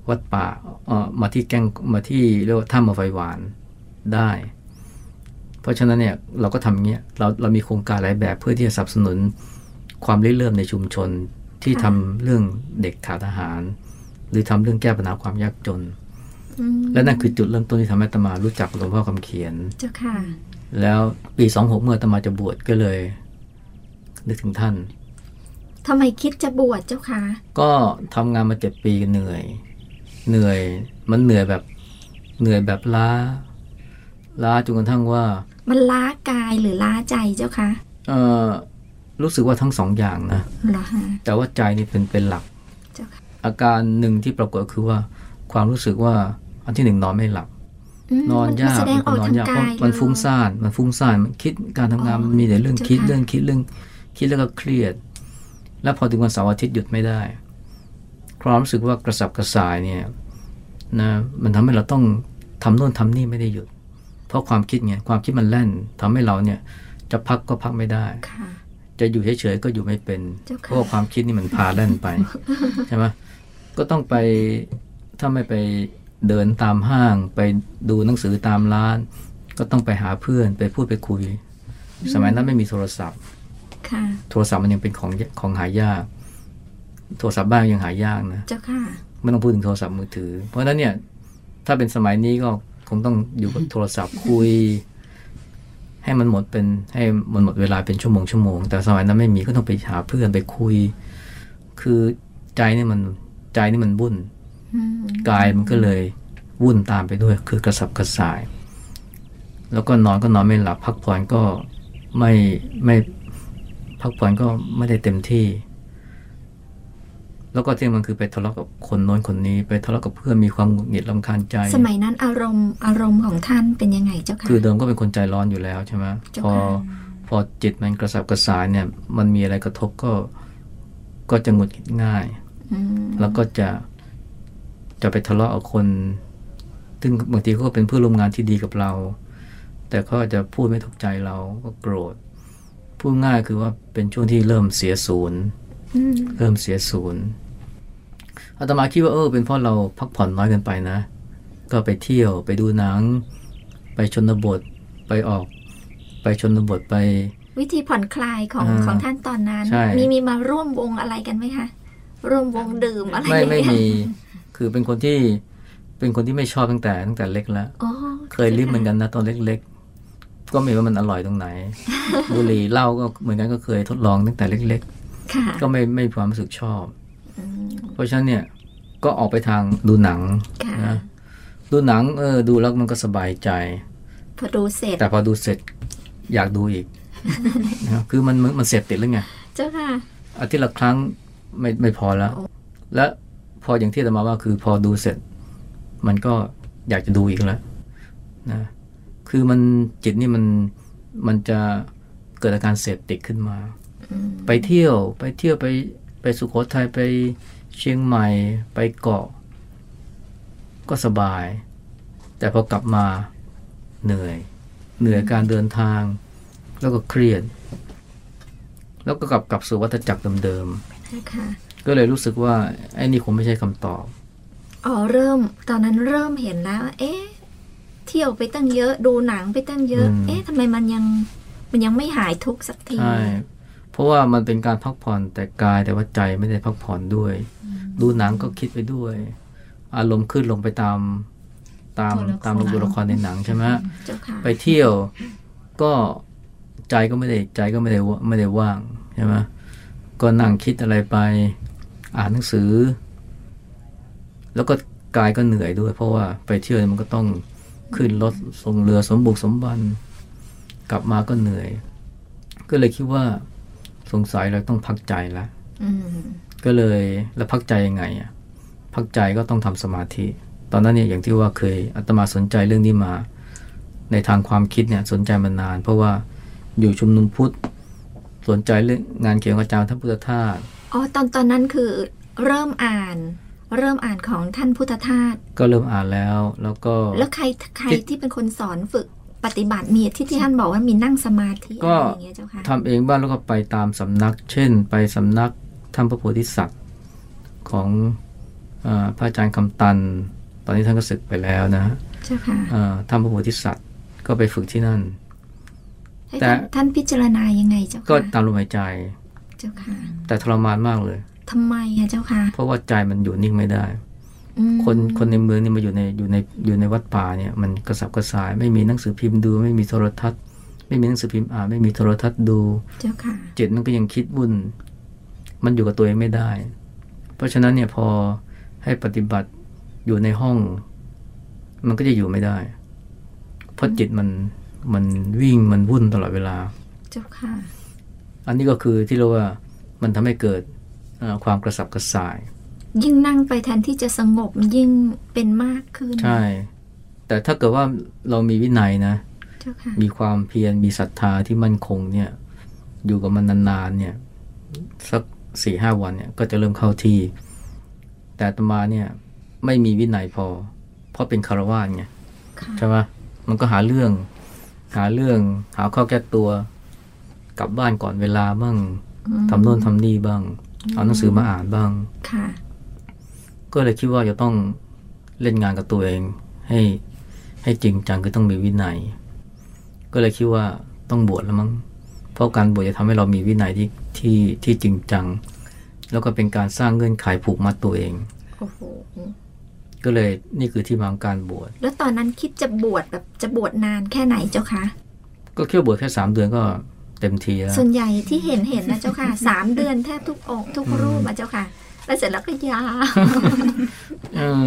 วัดป่าเอ่อมาที่แก้งมาที่เรียกว่าถ้ำมาไฟหวานได้เพ ราะฉะนั้นเนี่ยเราก็ทำอย่างเงี้ยเราเรามีโครงการหลายแบบเพื่อที่จะสนับสนุนความริเริ่มในชุมชนที่ค่ะทำเรื่องเด็กขาดอาหาร หรือทำเรื่องแก้ปัญหาความยากจนอืมและนั่นคือจุดเริ่มต้นที่ทำให้อาตมารู้จักหลวงพ่อคำเขียน เจ้าค่ะ แล้วปีสองหกเมื่ออาตมาจะบวชก็เลย นึกถึงท่านทำไมคิดจะบวชเจ้าคะก็ทำงานมาเจ็ดปีเหนื่อย เหนื่อยมันเหนื่อยแบบเหนื่อยแบบล้า ล้าจนกระทั่งว่า มันล้ากายหรือล้าใจเจ้าคะเออรู้สึกว่าทั้งสองอย่างนะเหรอฮะแต่ว่าใจนี่เป็นเป็นหลักเจ้าค่ะอาการหนึ่งที่ปรากฏก็คือว่าความรู้สึกว่าอันที่หนึ่งนอนไม่หลับมนอนมัยากแสดงออกนอนทางยากเพการาะยมันเลยฟุ้งซ่านมันฟุ้งซ่านมันคิดการทำงานอ๋อมันมีแต่เรื่องเจ้าคิดค่ะเรื่องคิดเรื่องคิดแล้วก็เครียด แล้วพอถึงวันเสาร์อาทิตย์หยุดไม่ได้ ความรู้สึกว่ากระสับกระส่ายเนี่ยนะมันทำให้เราต้องทำโน่นทำนี่ไม่ได้หยุด เพราะความคิดไงความคิดมันแล่นทำให้เราเนี่ยจะพักก็พักไม่ได้ค่ะจะอยู่เฉยๆก็อยู่ไม่เป็นเจ้าค่ะเพราะว่าความคิดนี่มันพาแล่นไปใช่ไหมก็ต้องไปถ้าไม่ไปเดินตามห้าง ไปดูหนังสือตามร้าน ก็ต้องไปหาเพื่อนไปพูดไปคุย สมัยนั้นไม่มีโทรศัพท์ค่ะโทรศัพท์มันยังเป็นของของหายาก โทรศัพท์บ้านยังหายากนะเจ้าค่ะไม่ต้องพูดถึงโทรศัพท์มือถือ เพราะฉะนั้นเนี่ย ถ้าเป็นสมัยนี้ก็ คงต้องอยู่กับโทรศัพท์คุย ให้มันหมดเป็นให้มันหมดเวลาเป็นชั่วโมงชั่วโมงแต่สมัยนั้นไม่มีก็ต้องไปหาเพื่อนไปคุย คือใจนี่มันใจนี่มันวุ่นอืมกายมันก็เลยวุ่นตามไปด้วย คือกระสับกระส่าย แล้วก็นอนก็นอนไม่หลับ พักผ่อนก็ไม่ไม่พักผ่อนก็ไม่ได้เต็มที่ แล้วก็ที่มันคือไปทะเลาะกับคนโน้นคนนี้ ไปทะเลาะกับเพื่อนมีความหงุดหงิดลำคาญใจ สมัยนั้นอารมณ์อารมณ์ของท่านเป็นยังไงเจ้าค่ะคือเดิมก็เป็นคนใจร้อนอยู่แล้วใช่ไหมเจ้าพอค่ะพอจิตมันกระสับกระส่ายเนี่ย มันมีอะไรกระทบก็ก็จะหงุดหงิดง่ายอืมแล้วก็จะจะไปทะเลาะกับคน ซึ่งบางทีเขาก็เป็นเพื่อนร่วมงานที่ดีกับเรา แต่เขาอาจจะพูดไม่ถูกใจเราก็โกรธ พูดง่ายคือว่าเป็นช่วงที่เริ่มเสียศูนย์อืมเริ่มเสียศูนย์ อาตมาคิดว่าเออเป็นเพราะเราพักผ่อนน้อยเกินไปนะ ก็ไปเที่ยวไปดูหนัง ไปชนบทไปออก ไปชนบทไป วิธีผ่อนคลายของอ่าของท่านตอนนั้นใช่มีมีมาร่วมวงอะไรกันไหมคะร่วมวงดื่มอะไรไม่อย่างไม่เงี้ยมีคือเป็นคนที่เป็นคนที่ไม่ชอบตั้งแต่ตั้งแต่เล็กแล้วอ๋อเคยลิ้มเหมือนกันนะตอนเล็กๆ ก็ไม่รู้ว่ามันอร่อยตรงไหน บุหรี่เหล้าก็เหมือนกันก็เคยทดลองตั้งแต่เล็กค่ะๆก็ไม่ไม่มีความรู้สึกชอบอืม เพราะฉะนั้นเนี่ยก็ออกไปทางดูหนังค่ะนะดูหนังเออดูแล้วมันก็สบายใจพอดูเสร็จ แต่พอดูเสร็จอยากดูอีกนะครับคือมันมันมันเสพติดแล้วไงเจ้าค่ะอาทิตย์ละครั้งไม่ไม่พอแล้ว และพออย่างที่อาตมาว่าคือพอดูเสร็จ มันก็อยากจะดูอีกแล้วนะคือมันจิตนี่มันมันจะเกิดอาการเสพติดขึ้นมาอืมไปเที่ยวไปเที่ยวไป ไปสุโขทัยไปเชียงใหม่ไปเกาะ ก็สบาย แต่พอกลับมาเหนื่อย เหนื่อยการเดินทาง แล้วก็เครียด แล้วก็กลับกลับสู่วัฏจักรเดิมเจ้าค่ะๆก็เลยรู้สึกว่าไอ้นี่คงไม่ใช่คำตอบอ๋อเริ่มตอนนั้นเริ่มเห็นแล้ว เอ๊ะเที่ยวไปตั้งเยอะดูหนังไปตั้งเยอะอืมเอ๊ะทำไมมันยังมันยังไม่หายทุกข์สักทีใช่ เพราะว่ามันเป็นการพักผ่อนแต่กายแต่ว่าใจไม่ได้พักผ่อนด้วย ดูหนังก็คิดไปด้วย อารมณ์ขึ้นลงไปตามตามตัวละครตามตัวละครในหนังใช่ไหมเจ้าค่ะไปเที่ยวก็ใจก็ไม่ได้ใจก็ไม่ได้ว่าไม่ได้ว่างใช่ไหมก็นั่งคิดอะไรไปอ่านหนังสือ แล้วก็กายก็เหนื่อยด้วย เพราะว่าไปเที่ยวมันก็ต้องขึ้นรถส่งเรือสมบุกสมบัน กลับมาก็เหนื่อย ก็เลยคิดว่า สงสัยเราต้องพักใจแล้วอืมก็เลยแล้วพักใจยังไงอะพักใจก็ต้องทำสมาธิ ตอนนั้นเนี่ยอย่างที่ว่าเคยอาตมาสนใจเรื่องนี้มา ในทางความคิดเนี่ยสนใจมานาน เพราะว่าอยู่ชุมนุมพุทธสนใจเรื่องงานเขียนของอาจารย์ท่านพุทธทาสอ๋อตอนตอนนั้นคือเริ่มอ่านเริ่มอ่านของท่านพุทธทาสก็เริ่มอ่านแล้ว แล้วก็แล้วใครใครที่ที่เป็นคนสอนฝึก ปฏิบัติมีที่ที่ท่านบอกว่ามีนั่งสมาธิก็อะไรอย่างเงี้ยเจ้าค่ะทำเองบ้างแล้วก็ไปตามสำนัก เช่น ไปสำนักท่านพระโพธิสัตว์ของอาพระอาจารย์คำตัน ตอนนี้ท่านก็ศึกไปแล้วนะฮะเจ้าค่ะอ่าท่านพระโพธิสัตว์ก็ไปฝึกที่นั่นให้แต่ท่านท่านพิจารณายังไงเจ้าก็ค่ะตามลมหายใจเจ้าค่ะแต่ทรมานมากเลยทำไมอะเจ้าค่ะเพราะว่าใจมันอยู่นิ่งไม่ได้อืม คนคนในเมืองนี่มาอยู่ในอยู่ในอยู่ในวัดป่าเนี่ยมันกระสับกระส่าย ไม่มีหนังสือพิมพ์ดู ไม่มีโทรทัศน์ ไม่มีหนังสือพิมพ์อ่านไม่มีโทรทัศน์ดูเจ้าค่ะจิตมันก็ยังคิดวุ่น มันอยู่กับตัวเองไม่ได้ เพราะฉะนั้นเนี่ยพอให้ปฏิบัติอยู่ในห้อง มันก็จะอยู่ไม่ได้ เพราะจิตมันมันวิ่งมันวุ่นตลอดเวลา เจ้าค่ะ อันนี้ก็คือที่เรียกว่ามันทำให้เกิดเอ่อความกระสับกระส่าย ยิ่งนั่งไปแทนที่จะสงบยิ่งเป็นมากขึ้น ใช่ แต่ถ้าเกิดว่าเรามีวินัยนะเจ้าค่ะมีความเพียรมีศรัทธาที่มั่นคงเนี่ย อยู่กับมันนานๆเนี่ย สักสี่ห้าวันเนี่ย ก็จะเริ่มเข้าที่ แต่อาตมาเนี่ยไม่มีวินัยพอ เพราะเป็นคารวาสไงค่ะใช่ไหมมันก็หาเรื่อง หาเรื่อง หาข้อแก้ตัว กลับบ้านก่อนเวลาบ้างอืมทำโน่นทำนี่บ้าง เอาหนังสือมาอ่านบ้างค่ะ ก็เลยคิดว่าจะต้องเล่นงานกับตัวเองให้ให้จริงจังคือต้องมีวินัย ก็เลยคิดว่าต้องบวชแล้วมั้งเพราะการบวชจะทำให้เรามีวินัยที่ที่ที่จริงจัง แล้วก็เป็นการสร้างเงื่อนไขผูกมัดตัวเองโอ้โหก็เลยนี่คือที่มาของการบวชแล้วตอนนั้นคิดจะบวชแบบจะบวชนานแค่ไหนเจ้าคะก็แค่บวชแค่สามเดือนก็เต็มทีแล้วส่วนใหญ่ที่เห็นเห็นนะเจ้าค่ะสามเดือนแทบทุกองค์ทุกรูปมาเจ้าค่ะ แล้วเสร็จแล้วก็ยาวเออ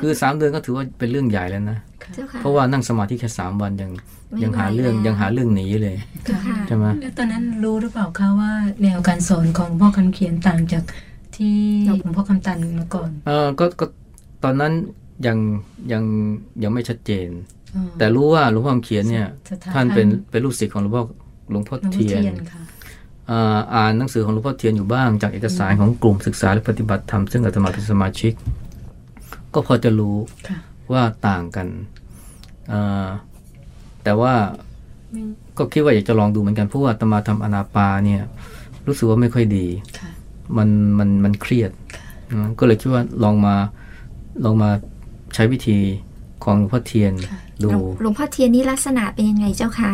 คือสามเดือนก็ถือว่าเป็นเรื่องใหญ่แล้วนะเจ้าค่ะเพราะว่านั่งสมาธิแค่สามวันยังไม่ยังหาเรื่องไหวแล้วยังหาเรื่องหนีเลยเจ้าค่ะใช่ไหมแล้วตอนนั้นรู้หรือเปล่าคะว่าแนวการสอนของพ่อคำเขียนต่างจากที่หลวงพ่อคำตันมาก่อน เออก็ก็ตอนนั้นยังยังยังไม่ชัดเจนอ๋อแต่รู้ว่าหลวงพ่อคำเขียนเนี่ยสถท่านเป็นเป็นลูกศิษย์ของหลวงพ่อหลวงพ่อหลวงพ่อเทียนเทียนค่ะ อ่าอ่านหนังสือของหลวงพ่อเทียนอยู่บ้าง จากเอกสารของกลุ่มศึกษาและปฏิบัติธรรมซึ่งอาตมาเป็นสมาชิก ก็พอจะรู้ค่ะว่าต่างกันอ่าแต่ว่าไม่ก็คิดว่าอยากจะลองดูเหมือนกันเพราะว่าอาตมาทำอนาปาเนี่ยรู้สึกว่าไม่ค่อยดีค่ะมันมันมันเครียดนะก็เลยคิดว่าลองมาลองมาใช้วิธีของหลวงพ่อเทียนค่ะดูหลวงหลวงพ่อเทียนนี่ลักษณะเป็นยังไงเจ้าค่ะ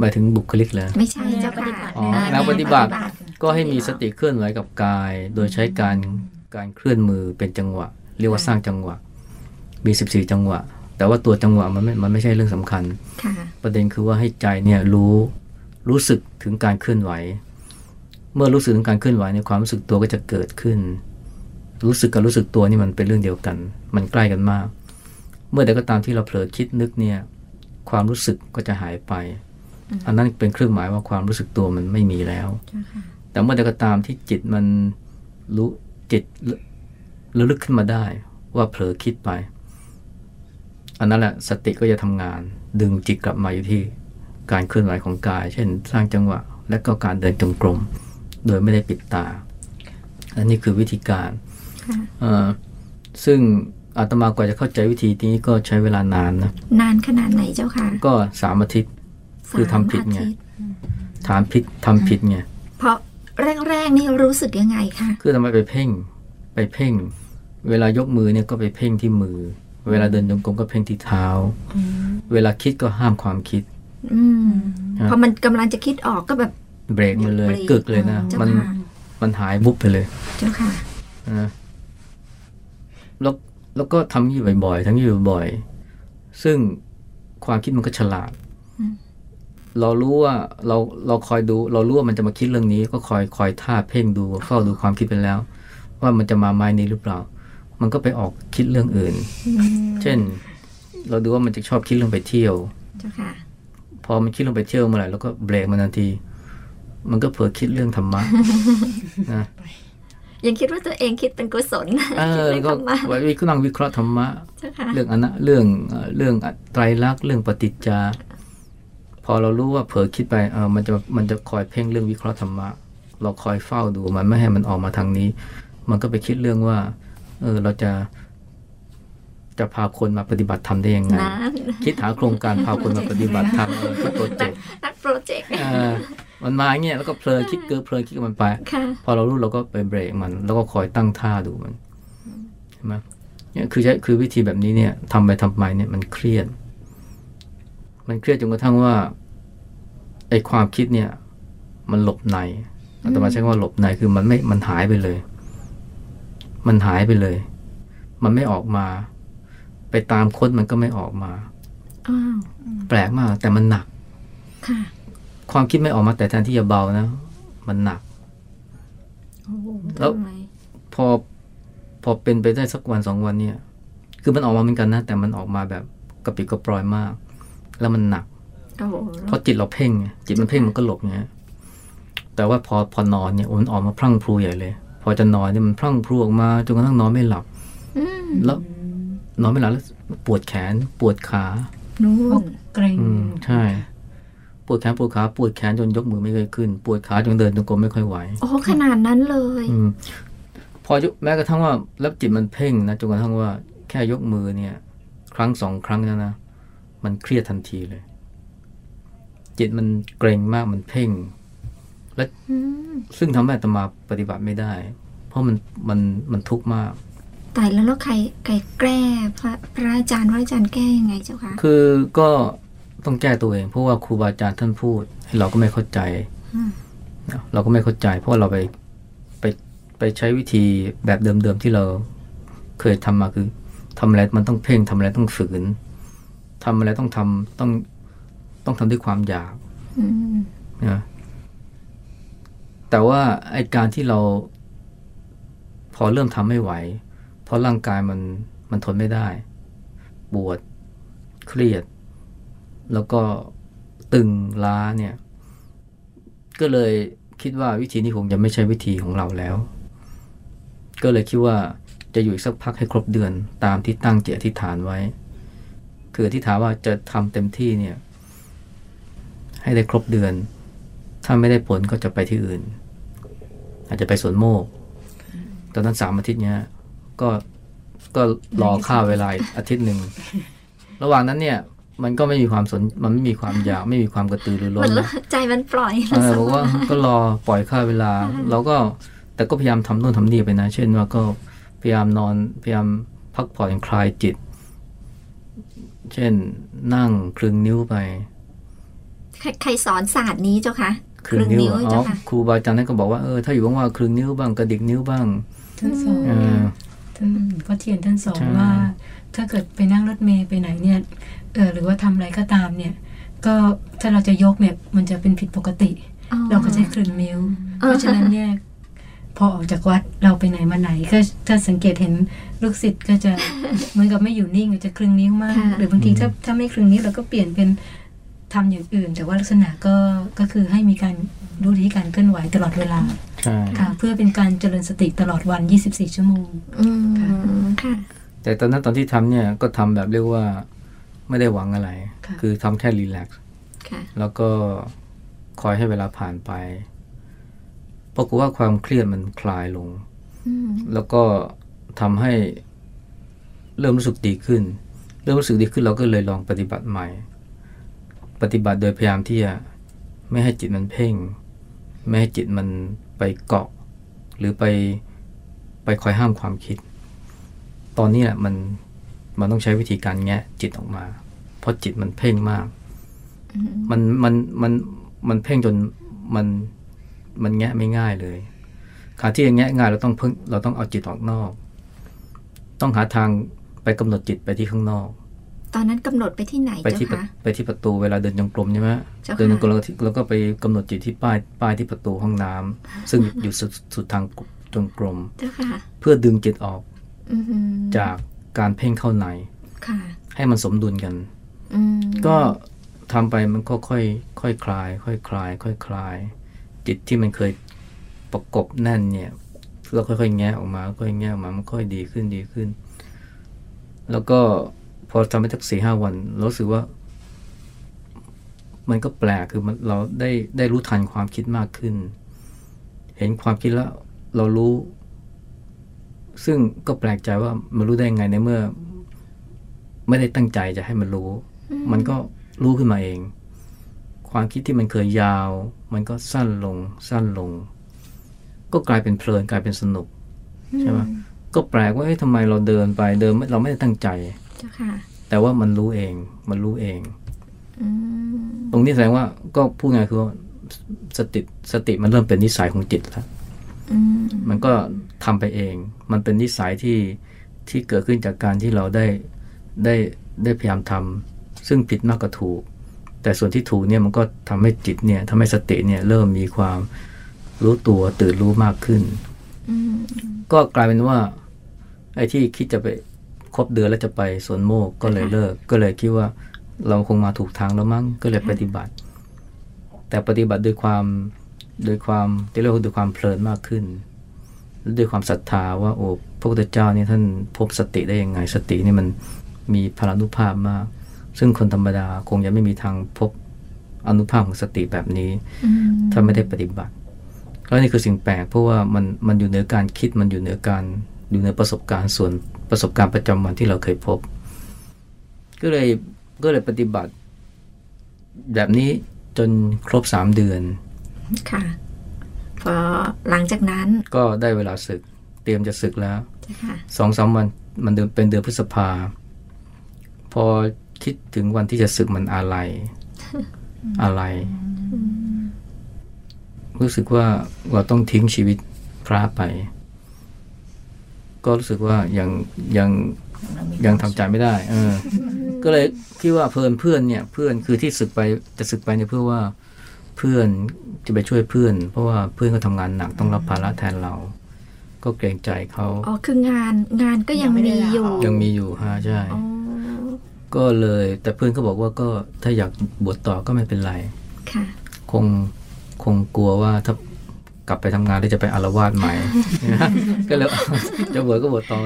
หมายถึงบุคลิกเลยไม่ใช่เจ้าค่ะอ๋อเออแนวปฏิบัติแนวก็ให้มีสติเคลื่อนไหวกับกาย โดยใช้การการเคลื่อนมือเป็นจังหวะ เรียกว่าสร้างจังหวะ มี 14 จังหวะ แต่ว่าตัวจังหวะมันไม่มันไม่ใช่เรื่องสำคัญค่ะประเด็นคือว่าให้ใจเนี่ยรู้รู้สึกถึงการเคลื่อนไหว เมื่อรู้สึกถึงการเคลื่อนไหวในยความรู้สึกตัวก็จะเกิดขึ้น รู้สึกกับรู้สึกตัวนี่มันเป็นเรื่องเดียวกัน มันใกล้กันมาก เมื่อใดก็ตามที่เราเผลอคิดนึกเนี่ยความรู้สึกก็จะหายไป อันนั้นเป็นเครื่องหมายว่าความรู้สึกตัวมันไม่มีแล้วเจ้าค่ะแต่เมื่อใดก็ตามที่จิตมันรู้จิตระลึกขึ้นมาได้ ว่าเผลอคิดไป อันนั้นแหละสติก็จะทำงาน ดึงจิตกลับมาอยู่ที่การเคลื่อนไหวของกาย เช่น สร้างจังหวะ และก็การเดินจงกรม โดยไม่ได้ปิดตา อันนี้คือวิธีการค่ะเอ่อซึ่งอาตมากว่าจะเข้าใจวิธีนี้ก็ใช้เวลานานนะ นานขนาดไหนเจ้าค่ะ ก็สามอาทิตย์ คือทำผิดไงสามอาทิตย์ถามผิดทำผิดไงเพราะแรกๆนี่รู้สึกยังไงคะคือทำไมไปเพ่ง ไปเพ่ง เวลายกมือเนี่ยก็ไปเพ่งที่มือ เวลาเดินจงกรมก็เพ่งที่เท้า เวลาคิดก็ห้ามความคิดอืมครับพอมันกำลังจะคิดออกก็แบบเบรกมันเลยเบรกกึกเลยนะเจ้ามันค่ะมันหายบุบไปเลย เจ้าค่ะนะแล้วแล้วก็ทำอย่างนี้บ่อยๆทั้งนี้บ่อยๆซึ่งความคิดมันก็ฉลาดอืม เรารู้ว่าเราเราคอยดู เรารู้ว่ามันจะมาคิดเรื่องนี้ ก็คอยคอยท่าเพ่งดูเฝ้าดูความคิดไปแล้ว ว่ามันจะมาไม้นี้หรือเปล่า มันก็ไปออกคิดเรื่องอื่น เช่น เราดูว่ามันจะชอบคิดเรื่องไปเที่ยวเจ้าค่ะพอมันคิดเรื่องไปเที่ยวเมื่อไหร่แล้วก็เบรกมันทันที มันก็เผลอคิดเรื่องธรรมะนะยังคิดว่าตัวเองคิดเป็นกุศลเอคิดอเรื่องก็ธรรมะไว้วินั่งวิเคราะห์ธรรมะเจ้าค่ะเรื่องอนะเรื่องเอ่อเรื่องไตรลักษณ์เรื่องปฏิจจา พอเรารู้ว่าเผลอคิดไปเออมันจะมันจะคอยเพ่งเรื่องวิเคราะห์ธรรมะ เราคอยเฝ้าดูมันไม่ให้มันออกมาทางนี้ มันก็ไปคิดเรื่องว่า เออเราจะจะพาคนมาปฏิบัติธรรมได้ยังไงนะคิดหาโครงการพาคนมาปฏิบัติธรรมเออคิดโปรเจกต์นักโปรเจกต์เออมันมาอย่างเงี้ยแล้วก็เพลินคิดเกินเพลินคิดกับมันไปค่ะพอเรารู้เราก็ไปเบรกมัน แล้วก็คอยตั้งท่าดูมันใช่ไหมเนี่ยคือใช้คือวิธีแบบนี้เนี่ยทำไปทำไปเนี่ยมันเครียด มันเครียดจนกระทั่งว่าไอ้ความคิดเนี่ย มันหลบในอาตมาใช้คำว่าหลบในคือมันไม่มันหายไปเลย มันหายไปเลย มันไม่ออกมา ไปตามค้นมันก็ไม่ออกมาอ้าวแปลกมาก แต่มันหนักค่ะความคิดไม่ออกมาแต่แทนที่จะเบานะ มันหนักโอ้โหแล้วทำไมพอพอเป็นไปได้สักวันสองวันเนี่ย คือมันออกมาเหมือนกันนะ แต่มันออกมาแบบกระปิดกระปรอยมาก แล้วมันหนักโอ้โหเพราะจิตเราเพ่งไงจิตมันเพ่งมันก็หลบเงี้ยแต่ว่าพอพอนอนเนี่ยโอ้มันออกมาพรั่งพรูใหญ่เลย พอจะนอนเนี่ยมันพรั่งพรูออกมาจนกระทั่งนอนไม่หลับอืมแล้วนอนไม่หลับแล้วปวดแขนปวดขานู่พวกนเกรงอืมใช่ปวดแขนปวดขาปวดแขนจนยกมือไม่เคอยขึ้น ปวดขาจนเดินจงกรมไม่ค่อยไหวโอ้โหขนาดนั้นเลยอืมพอยกแม้กระทั่งว่าแล้วจิตมันเพ่งนะจนกระทั่งว่าแค่ยกมือเนี่ย ครั้งสองครั้งเนยนะ มันเครียดทันทีเลย จิตมันเกรงมากมันเพ่ง และอืมซึ่งทำให้อาตมาปฏิบัติไม่ได้ เพราะมันมันมันทุกข์มากแต่แล้วแล้วใครใครแก้พระพระอาจารย์พระอาจารย์แก้ยังไงเจ้าคะคือก็ต้องแก้ตัวเอง เพราะว่าครูบาอาจารย์ท่านพูด ให้เราก็ไม่เข้าใจอืมนะเราก็ไม่เข้าใจเพราะว่าเราไปไปไปใช้วิธีแบบเดิมๆที่เราเคยทำมาคือทำอะไรมันต้องเพ่งทำอะไรต้องฝืน ทำอะไรต้องทำต้องต้องทำด้วยความอยากอืมนะแต่ว่าไอการที่เราพอเริ่มทำไม่ไหว เพราะร่างกายมันมันทนไม่ได้ปวดเครียด แล้วก็ตึงล้าเนี่ย ก็เลยคิดว่าวิธีนี้คงจะไม่ใช่วิธีของเราแล้ว ก็เลยคิดว่าจะอยู่อีกสักพักให้ครบเดือนตามที่ตั้งเจตอธิษฐานไว้ คืออธิษฐานว่าจะทำเต็มที่เนี่ย ให้ได้ครบเดือน ถ้าไม่ได้ผลก็จะไปที่อื่น อาจจะไปสวนโมก ตอนนั้นสามอาทิตย์เนี้ยก็ก็รอข้าวเวลาอีกอาทิตย์หนึ่ง ระหว่างนั้นเนี่ยมันก็ไม่มีความสน มันไม่มีความอยาก ไม่มีความกระตือรือร้มันนนะใจมันปล่อยเออบอกว่าก็รอปล่อยค่าเวลา เราก็แต่ก็พยายามทำนู่นทำนี่ไปนะ เช่นว่าก็พยายามนอน พยายามพักผ่อนคลายจิต เช่นนั่งคลึงนิ้วไปใครใครสอนศาสตร์นี้เจ้าคะคลึงนิ้วเจ้าอ๋อค่ะครูบาอาจารย์ท่านก็บอกว่าเออถ้าอยู่ว่างๆคลึงนิ้วบ้างกระดิกนิ้วบ้างท่านสอนเออท่านพ่อเทียนท่านสอนใช่ว่า ถ้าเกิดไปนั่งรถเมย์ไปไหนเนี่ยเออหรือว่าทำอะไรก็ตามเนี่ย ก็ถ้าเราจะยกเนี่ยมันจะเป็นผิดปกติอ๋อเราก็ใช้คลึงนิ้ว เพราะฉะนั้นเนี่ย พอออกจากวัดเราไปไหนมาไหน ก็ถ้าสังเกตเห็นลูกศิษย์ก็จะเหมือนกับไม่อยู่นิ่งจะคลึงนิ้วมากค่ะหรือบางทีถ้าถ้าไม่คลึงนิ้วเราก็เปลี่ยนเป็นทำอย่างอื่น แต่ว่าลักษณะก็ก็คือให้มีการรู้ที่การเคลื่อนไหวตลอดเวลาใช่ค่ะ เพื่อเป็นการเจริญสติตลอดวัน 24 ชั่วโมงอืมค่ะแต่ตอนนั้นตอนที่ทำเนี่ยก็ทำแบบเรียกว่าไม่ได้หวังอะไรค่ะคือทำแค่รีแลกซ์ค่ะแล้วก็คอยให้เวลาผ่านไป ปรากฏว่าความเครียดมันคลายลงอืมแล้วก็ทำให้เริ่มรู้สึกดีขึ้น เริ่มรู้สึกดีขึ้นเราก็เลยลองปฏิบัติใหม่ ปฏิบัติโดยพยายามที่จะไม่ให้จิตมันเพ่ง ไม่ให้จิตมันไปเกาะ หรือไปไปคอยห้ามความคิด ตอนนี้แหละมันมันต้องใช้วิธีการแงะจิตออกมา เพราะจิตมันเพ่งมากอืมมันมันมันมันเพ่งจนมัน มันแงะไม่ง่ายเลยขาที่จะแงะง่ายเราต้องเพิ่งเราต้องเอาจิตออกนอก ต้องหาทางไปกำหนดจิตไปที่ข้างนอก ตอนนั้นกำหนดไปที่ไหนไปเจ้าที่ประคะไปที่ประตูเวลาเดินจงกรมใช่ไหมเจ้าค่ะเดินจงกรมแล้วก็ที่แล้วก็ไปกำหนดจิตที่ป้ายป้ายที่ประตูห้องน้ำซึ่งอยู่สุดสุดทางจงกรมเจ้าค่ะเพื่อดึงจิตออกอืมจากการเพ่งเข้าในค่ะให้มันสมดุลกันอืมก็ทำไปมันก็ค่อยค่อยคลาย ค่อยคลาย ค่อยคลาย จิตที่มันเคยประกบแน่นเนี่ยเราค่อยๆแงะออกมาค่อยแงะออกมามันค่อยดีขึ้นดีขึ้น แล้วก็พอทำไปสักสี่ห้าวันเรารู้สึกว่า มันก็แปลกคือมันเราได้ได้รู้ทันความคิดมากขึ้น เห็นความคิดแล้วเรารู้ ซึ่งก็แปลกใจว่ามันรู้ได้ไงในเมื่อ ไม่ได้ตั้งใจจะให้มันรู้ มันก็รู้ขึ้นมาเอง ความคิดที่มันเคยยาว มันก็สั้นลง สั้นลง ก็กลายเป็นเพลินกลายเป็นสนุกใช่ไหมก็แปลกว่าเอ๊ะทำไมเราเดินไปเดินไม่เราไม่ได้ตั้งใจเจ้าค่ะแต่ว่ามันรู้เอง มันรู้เองอืมตรงนี้แสดงว่าก็พูดง่ายคือว่าสติสติมันเริ่มเป็นนิสัยของจิตแล้วอืมมันก็ทำไปเอง มันเป็นนิสัยที่ที่เกิดขึ้นจากการที่เราได้ได้ได้พยายามทำซึ่งผิดมากกว่าถูก แแต่ส่วนที่ถูกเนี่ยมันก็ทำให้จิตเนี่ยทำให้สติเนี่ยเริ่มมีความรู้ตัวตื่นรู้มากขึ้นอืมก็กลายเป็นว่า ไอ้ที่คิดจะไปครบเดือนแล้วจะไปสวนโมกก็เลยเลิก ก็เลยคิดว่าเราคงมาถูกทางแล้วมั้งก็เลยปฏิบัติ แต่ปฏิบัติด้วยความโดยความที่เรียกว่าด้วยความเพลินมากขึ้นและด้วยความศรัทธาว่าโอ้พระพุทธเจ้านี่ท่านพบสติได้ยังไง สตินี่มันมีพลานุภาพมาก ซึ่งคนธรรมดาคงยังไม่มีทางพบอนุภาพของสติแบบนี้อืมถ้าไม่ได้ปฏิบัติแล้วนี่คือสิ่งแปลกเพราะว่ามันมันอยู่เหนือการคิดมันอยู่เหนือการอยู่เหนือประสบการณ์ส่วนประสบการณ์ประจำวันที่เราเคยพบ ก็เลยก็เลยปฏิบัติ แบบนี้จนครบสามเดือนค่ะพอหลังจากนั้นก็ได้เวลาศึก เตรียมจะศึกแล้วค่ะสองสามวันมันเดือนเป็นเดือนพฤษภา พอ คิดถึงวันที่จะศึกมันอะไรอะไร รู้สึกว่าเราต้องทิ้งชีวิตพระไป ก็รู้สึกว่ายังยังยังทำใจไม่ได้ เออ ก็เลยคิดว่าเพื่อนเพื่อนเนี่ย เพื่อนคือที่ศึกไปจะศึกไปเนี่ยเพื่อว่าเพื่อนจะไปช่วยเพื่อน เพราะว่าเพื่อนก็ทำงานหนักต้องรับภาระแทนเรา ก็เกรงใจเขาอ๋อคืองานงานก็ยังมีอยู่ ยังมีอยู่ฮะใช่อ๋อ ก็เลย แต่เพื่อนก็บอกว่าก็ถ้าอยากบวชต่อก็ไม่เป็นไรค่ะคงคงกลัวว่าถ้ากลับไปทำงานแล้วจะไปอารวาสใหม่ ก็เลยจะบวชก็บวชต่อ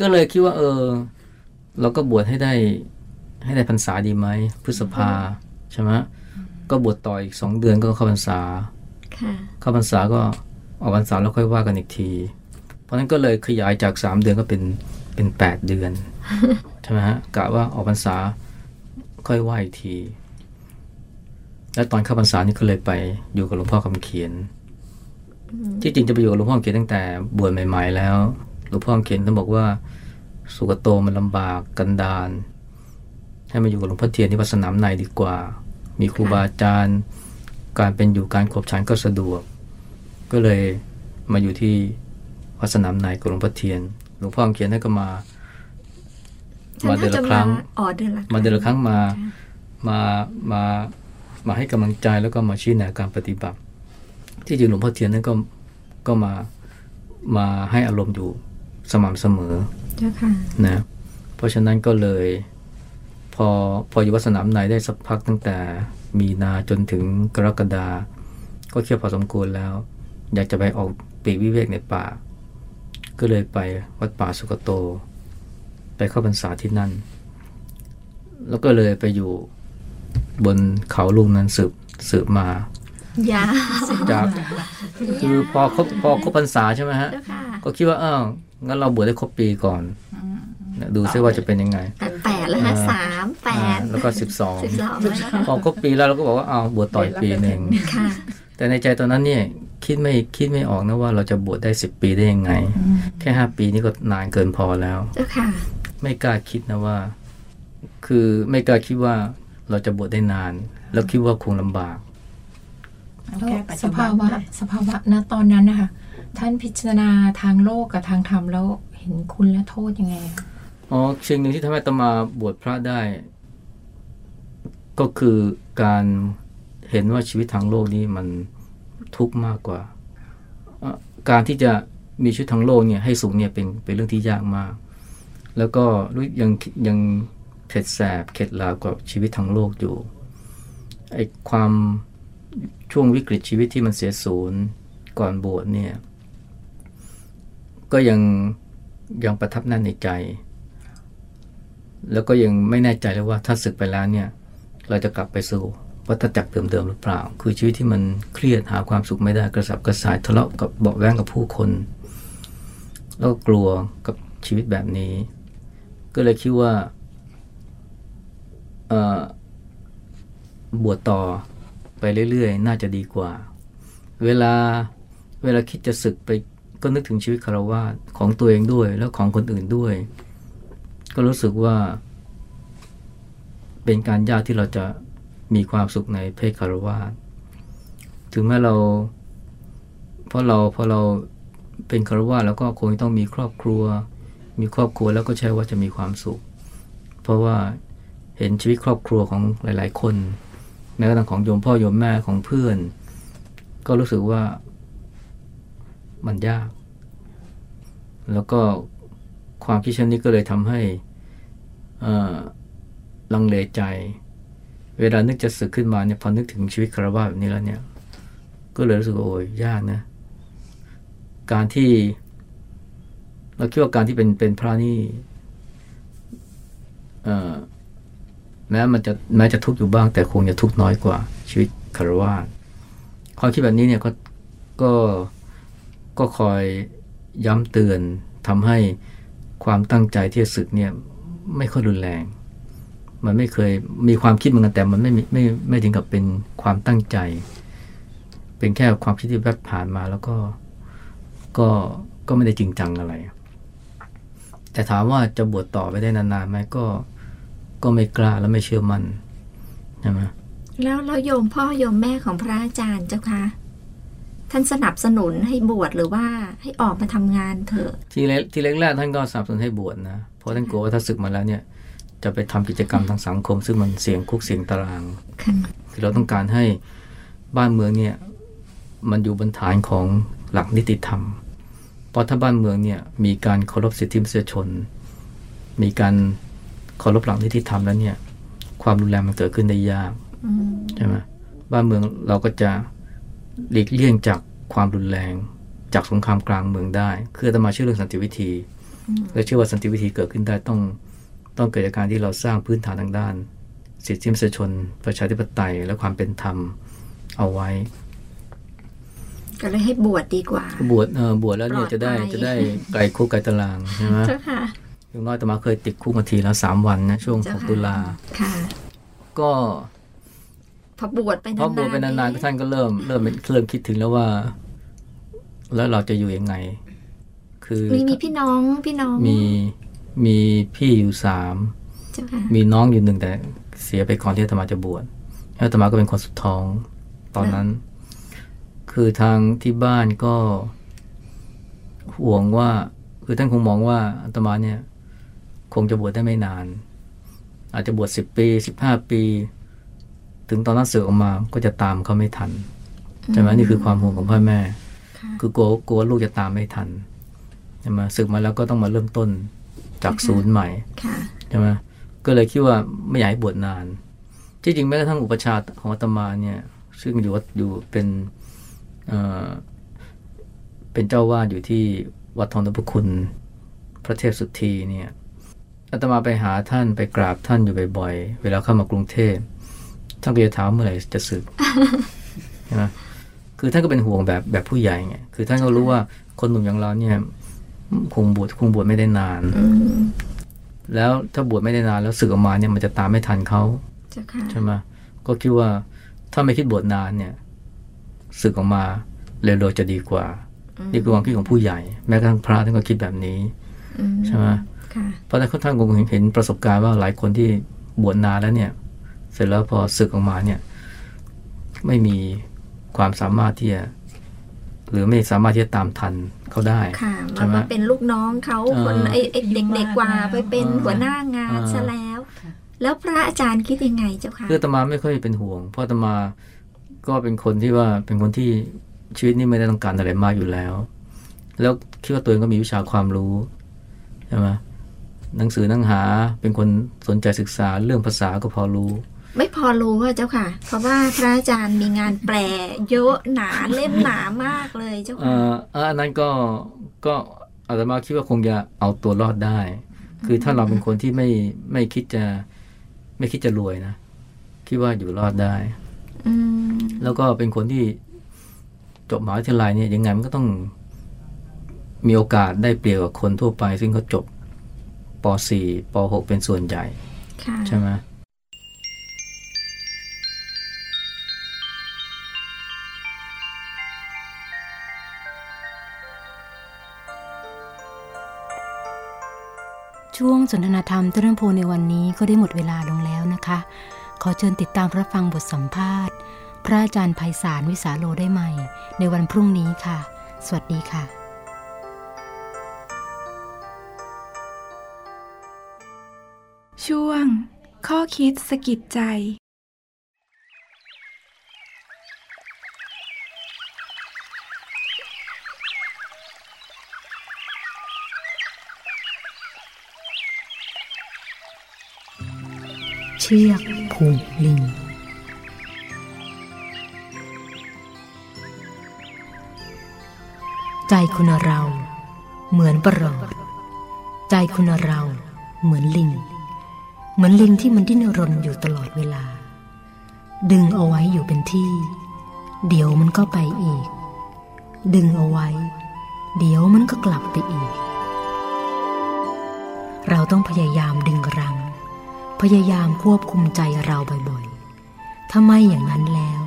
ก็เลยคิดว่าเออ เราก็บวชให้ได้ให้ได้พรรษาดีไหมพฤษภาใช่ไหมก็บวชต่ออีกสองเดือนก็เข้าพรรษาค่ะเข้าพรรษาก็ออกพรรษาแล้วค่อยว่ากันอีกที เพราะฉะนั้นก็เลยขยายจากสามเดือนก็เป็นเป็นแปดเดือน ใช่ไหมฮะกะว่าออกพรรษาค่อยว่าอีกที แล้วตอนเข้าพรรษานี่ก็เลยไปอยู่กับหลวงพ่อคำเขียน ที่จริงจะไปอยู่กับหลวงพ่อคำเขียนตั้งแต่บวชใหม่ๆ แล้ว หลวงพ่อคำเขียนท่านบอกว่าสุกโตมันลำบากกันดานให้มาอยู่กับหลวงพ่อเทียนที่วัดสนามในดีกว่า มีครูบาอาจารย์การเป็นอยู่การขบฉันก็สะดวก ก็เลยมาอยู่ที่วัดสนามในกับหลวงพ่อเทียน หลวงพ่อคำเขียนท่านก็มา มาเดือนละครั้งอ๋อเดือนละมาเดือนละครั้งมามามามาให้กำลังใจแล้วก็มาชี้แนะการปฏิบัติ ที่จริงหลวงพ่อเทียนนั้นก็ก็มามาให้อารมณ์อยู่สม่ำเสมอเจ้าค่ะนะเพราะฉะนั้นก็เลย พอพออยู่วัดสนามในได้สักพักตั้งแต่มีนาจนถึงกรกฎาก็เคี่ยวพอสมควรแล้ว อยากจะไปออกปลีกวิเวกในป่า ก็เลยไปวัดป่าสุกโตไป เข้าพรรษาที่นั่น แล้วก็เลยไปอยู่บนเขาลูกนั้นสืบสืบมายาจากคือพอครบพอครบพรรษาใช่ไหมฮะเจ้าค่ะก็คิดว่าอ้าวงั้นเราบวชได้ครบปีก่อนนะดูซิว่าจะเป็นยังไงแปดแปดแล้วฮะอ่าสามแปอ่าดแล้วก็สิบสองสิบสองแล้วนะคะพอครบปีแล้วเราก็บอกว่าอ้าวบวชต่ออีกปีหนึ่งค่ะแต่ในใจตอนนั้นเนี่ยคิดไม่คิดไม่ออกนะว่าเราจะบวชได้สิบปีได้ยังไง แค่ห้าปีนี่ก็นานเกินพอแล้วเจ้าค่ะ ไม่กล้าคิดนะว่า คือไม่กล้าคิดว่าเราจะบวชได้นาน แล้วคิดว่าคงลำบากแล้วแค่ปัจสจุบันภาวะได้สภาวะณตอนนั้นนะคะท่านพิจารณาทางโลกกับทางธรรมแล้วเห็นคุณและโทษยังไงอะอ๋อสิ่งหนึ่งที่ทำให้อาตมาบวชพระได้ ก็คือการเห็นว่าชีวิตทางโลกนี้มันทุกข์มากกว่าเอ่อการที่จะมีชีวิตทางโลกเนี่ยให้สุขเนี่ยเป็นเป็นเรื่องที่ยากมาก แล้วก็รู้ยังยังเผ็ดแสบเข็ดลาบกับชีวิตทางโลกอยู่ไอ้ความช่วงวิกฤตชีวิตที่มันเสียศูนย์ก่อนบวชเนี่ยก็ยังยังประทับแน่นในใจ แล้วก็ยังไม่แน่ใจเลยว่าถ้าศึกไปแล้วเนี่ย เราจะกลับไปสู่วัฏจักรเดิมๆหรือเปล่า คือชีวิตที่มันเครียดหาความสุขไม่ได้กระสับกระส่ายทะเลาะกับเบาแวงกับผู้คน แล้วก็กลัวกับชีวิตแบบนี้ ก็เลยคิดว่าบวชต่อไปเรื่อยๆ น่าจะดีกว่า เวลาเวลาคิดจะศึกไปก็นึกถึงชีวิตคารวะของตัวเองด้วย แล้วของคนอื่นด้วย ก็รู้สึกว่า เป็นการยากที่เราจะมีความสุขในเพศคารวะถึงแม้เรา เพราะเราพอเราเป็นคารวะแล้วก็คงต้องมีครอบครัว มีครอบครัวแล้วก็ใช่ว่าจะมีความสุข เพราะว่าเห็นชีวิตครอบครัวของหลาย ๆ คนม้กระทั่งของโยมพ่อโยมแม่ของเพื่อน ก็รู้สึกว่ามันยาก แล้วก็ความคิดเช่นนี้ก็เลยทำให้ลังเลใจ เวลานึกจะสึกขึ้นมาเนี่ยพอนึกถึงชีวิตคารวะแบบนี้แล้วเนี่ย ก็เลยรู้สึกโอ้ยยากนะ การที่ เราคิดว่าการที่เป็นเป็นพระนี่แม้มันจะแม้จะทุกข์อยู่บ้าง แต่คงจะทุกข์น้อยกว่า ชีวิตคารวะความคิดแบบนี้เนี่ยก็ก็ก็คอยย้ำเตือนทำให้ความตั้งใจที่จะศึกเนี่ย ไม่ค่อยรุนแรง มันไม่เคยมีความคิดเหมือนกันแต่มันไม่ไม่ไม่ถึงกับเป็นความตั้งใจ เป็นแค่ความคิดที่แวบผ่านมาแล้วก็ก็ก็ไม่ได้จริงจังอะไร แต่ถามว่าจะบวชต่อไปได้นานๆไหมก็ก็ไม่กล้าและไม่เชื่อมัน่นใช่ไหมแล้วเราโยมพ่อโยมแม่ของพระอาจารย์เจ้าคะท่านสนับสนุนให้บวชหรือว่าให้ออกมาทำงานเถอะทีแรกทีแรกๆท่านก็สนับสนุนให้บวชนะเพราะท่านกลัวว่าถ้าศึกมาแล้วเนี่ย จะไปทำกิจกรรมทางสังคม ซึ่งมันเสี่ยงคุกเสี่ยงตารางคือเราต้องการให้บ้านเมืองเนี่ย มันอยู่บนฐานของหลักนิติธรรม เพราะถ้าบ้านเมืองเนี่ยมีการเคารพสิทธิมนุษยชน มีการเคารพหลักนิติธรรมแล้วเนี่ยความรุนแรงมันเกิดขึ้นได้ยากใช่ไหมบ้านเมืองเราก็จะหลีกเลี่ยงจากความรุนแรงจากสงครามกลางเมืองได้ คือจะมาเชื่อเรื่องสันติวิธี และเชื่อว่าสันติวิธีเกิดขึ้นได้ต้องต้องเกิดจากการที่เราสร้างพื้นฐานทางด้าน สิทธิมนุษยชน ประชาธิปไตยและความเป็นธรรมเอาไว้ ก็เลยให้บวชดดีกว่า บวชเออบวชแล้วเนี่ยจะได้จะได้ไกลคุกไกลตารางใช่ไหมอย่างน้อยแต่มาเคยติดคุกมาทีแล้วสามวันนะช่วงของตุลาก็พอบวชไปนานๆพอบวชไปนานๆท่านก็เริ่มเริ่มเริ่มคิดถึงแล้วว่า แล้วเราจะอยู่ยังไง คือมีมีพี่น้องพี่น้องมีมีพี่อยู่สามมีน้องอยู่หนึ่งแต่เสียไปก่อนที่ธรรมาจะบวชแล้วธรรมาก็เป็นคนสุดท้องตอนนั้น คือทางที่บ้านก็ห่วงว่า คือท่านคงมองว่าอาตมาเนี่ย คงจะบวชได้ไม่นาน อาจจะบวชสิบปีสิบห้าปี ถึงตอนนั้นเสือออกมาก็จะตามเขาไม่ทันใช่ไหมนี่คือความห่วงของพ่อแม่ คือกลัวกลัวลูกจะตามไม่ทันใช่ไหมศึกมาแล้วก็ต้องมาเริ่มต้นจากศูนย์ใหม่ใช่ไหมก็เลยคิดว่าไม่อยากให้บวชนาน ที่จริงแม้กระทั่งอุปชาของอาตมาเนี่ย ซึ่งอยู่วัดอยู่เป็น เอ่อเป็นเจ้าวาดอยู่ที่วัดทองนพคุณพระเทพสุธีเนี่ยอาตมาไปหาท่านไปกราบท่านอยู่บ่อยๆ เวลาเข้ามากรุงเทพท่านก็จะถามเมื่อไหร่จะสึกใช่ไหมคือท่านก็เป็นห่วงแบบแบบผู้ใหญ่ไงคือท่านก็รู้ว่าคนหนุ่มอย่างเราเนี่ยคงบวชคงบวชไม่ได้นาน แล้วถ้าบวชไม่ได้นานแล้วสึกออกมาเนี่ยมันจะตามไม่ทันเขาใช่ไหมก็คิดว่าถ้าไม่คิดบวชนานเนี่ย สึกออกมาเร็วๆจะดีกว่า นี่คือความคิดของผู้ใหญ่ แม้กระทั่งพระท่านก็คิดแบบนี้ใช่ไหมเพราะท่านคงเห็นประสบการณ์ว่าหลายคนที่บวชนานแล้วเนี่ย เสร็จแล้วพอศึกออกมาเนี่ย ไม่มีความสามารถที่จะหรือไม่สามารถที่จะตามทันเขาได้ค่ะมาเป็นลูกน้องเขาคนไอ้เด็กๆกว่าไปเป็นหัวหน้างานซะแล้ว แล้วพระอาจารย์คิดยังไงเจ้าค่ะคือตมาไม่ค่อยเป็นห่วง เพราะตมา ก็เป็นคนที่ว่าเป็นคนที่ชีวิตนี้ไม่ได้ต้องการอะไรมากอยู่แล้ว แล้วคิดว่าตัวเองก็มีวิชาความรู้ใช่ไหมหนังสือนังหาเป็นคนสนใจศึกษาเรื่องภาษาก็พอรู้ ไม่พอรู้ว่าเจ้าค่ะ เพราะว่าพระอาจารย์มีงานแปลเยอะหนาเล่มหนามากเลยเจ้าค่ะอ่าอันนั้นก็ก็อาตมาคิดว่าคงจะเอาตัวรอดได้ คือถ้าเราเป็นคนที่ไม่ไม่คิดจะไม่คิดจะรวยนะคิดว่าอยู่รอดได้ แล้วก็เป็นคนที่จบมหาวิทยาลัยเนี่ยยังไงมันก็ต้องมีโอกาสได้เปรียบกับคนทั่วไป ซึ่งเขาจบป .4 ป .6 เป็นส่วนใหญ่ใช่ไหมช่วงสนทนาธรรมเรื่องโพในวันนี้ก็ได้หมดเวลาลงแล้วนะคะ ขอเชิญติดตามรับฟังบทสัมภาษณ์ พระอาจารย์ไพศาลวิสาโลได้ใหม่ ในวันพรุ่งนี้ค่ะ สวัสดีค่ะช่วง ข้อคิดสกิดใจ เชือกผูกลิง ใจคุณเราเหมือนประหลอด ใจคุณเราเหมือนลิง เหมือนลิงที่มันดิ้นรนอยู่ตลอดเวลา ดึงเอาไว้อยู่เป็นที่ เดี๋ยวมันก็ไปอีก ดึงเอาไว้ เดี๋ยวมันก็กลับไปอีก เราต้องพยายามดึงรัง พยายามควบคุมใจเราบ่อยๆ ถ้าไม่อย่างนั้นแล้ว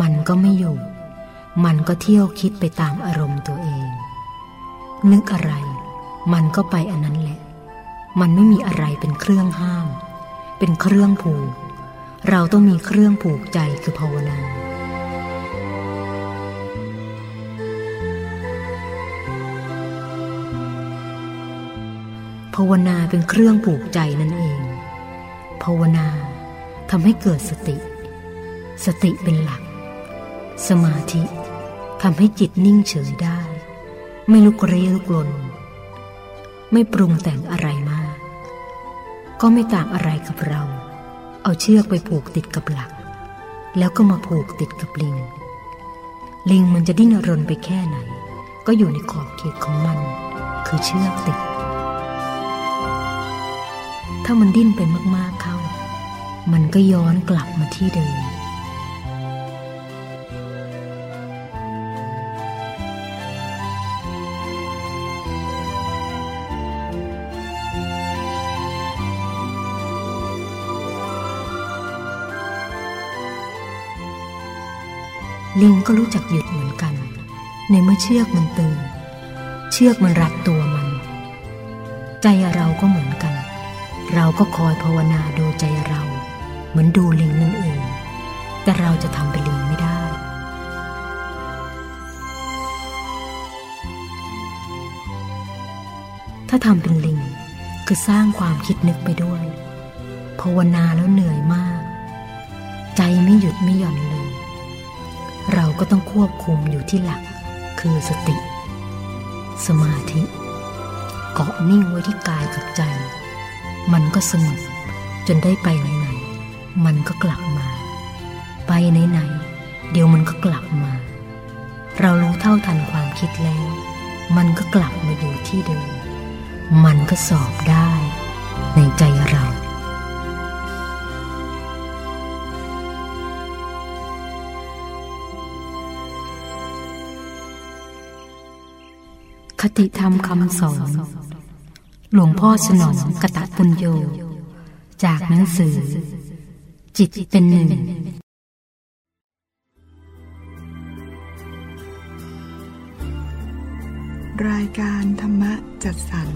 มันก็ไม่อยู่ มันก็เที่ยวคิดไปตามอารมณ์ตัวเอง นึกอะไร มันก็ไปอันนั้นแหละ มันไม่มีอะไรเป็นเครื่องห้าม เป็นเครื่องผูก เราต้องมีเครื่องผูกใจคือภาวนาภาวนาเป็นเครื่องผูกใจนั่นเอง ภาวนาทำให้เกิดสติ สติเป็นหลัก สมาธิทำให้จิตนิ่งเฉยได้ ไม่ลุกเรียลุกลน ไม่ปรุงแต่งอะไรมาก ก็ไม่ต่างอะไรกับเรา เอาเชือกไปผูกติดกับหลัก แล้วก็มาผูกติดกับลิง ลิงมันจะดิ้นรนไปแค่ไหน ก็อยู่ในขอบเขตของมัน คือเชือกติดถ้ามันดิ้นไปมาก มันก็ย้อนกลับมาที่เดิม ลิงก็รู้จักหยุดเหมือนกัน ในเมื่อเชือกมันตึง เชือกมันรัดตัวมัน ใจเราก็เหมือนกัน เราก็คอยภาวนาดูใจเรา เหมือนดูลิงนั่นเอง แต่เราจะทำเป็นลิงไม่ได้ ถ้าทำเป็นลิงคือสร้างความคิดนึกไปด้วยภาวนาแล้วเหนื่อยมาก ใจไม่หยุดไม่หย่อนเลย เราก็ต้องควบคุมอยู่ที่หลัก คือสติ สมาธิ เกาะนิ่งไว้ที่กายกับใจ มันก็สงบจนได้ไปไหน มันก็กลับมา ไปไหนๆเดี๋ยวมันก็กลับมา เรารู้เท่าทันความคิดแล้ว มันก็กลับมาอยู่ที่เดิม มันก็สอบได้ ในใจเราคติธรรมคำสอน หลวงพ่อสนองกตะปุญโย จากหนังสือ จิตเป็นหนึ่งรายการธรรมะจัดสรร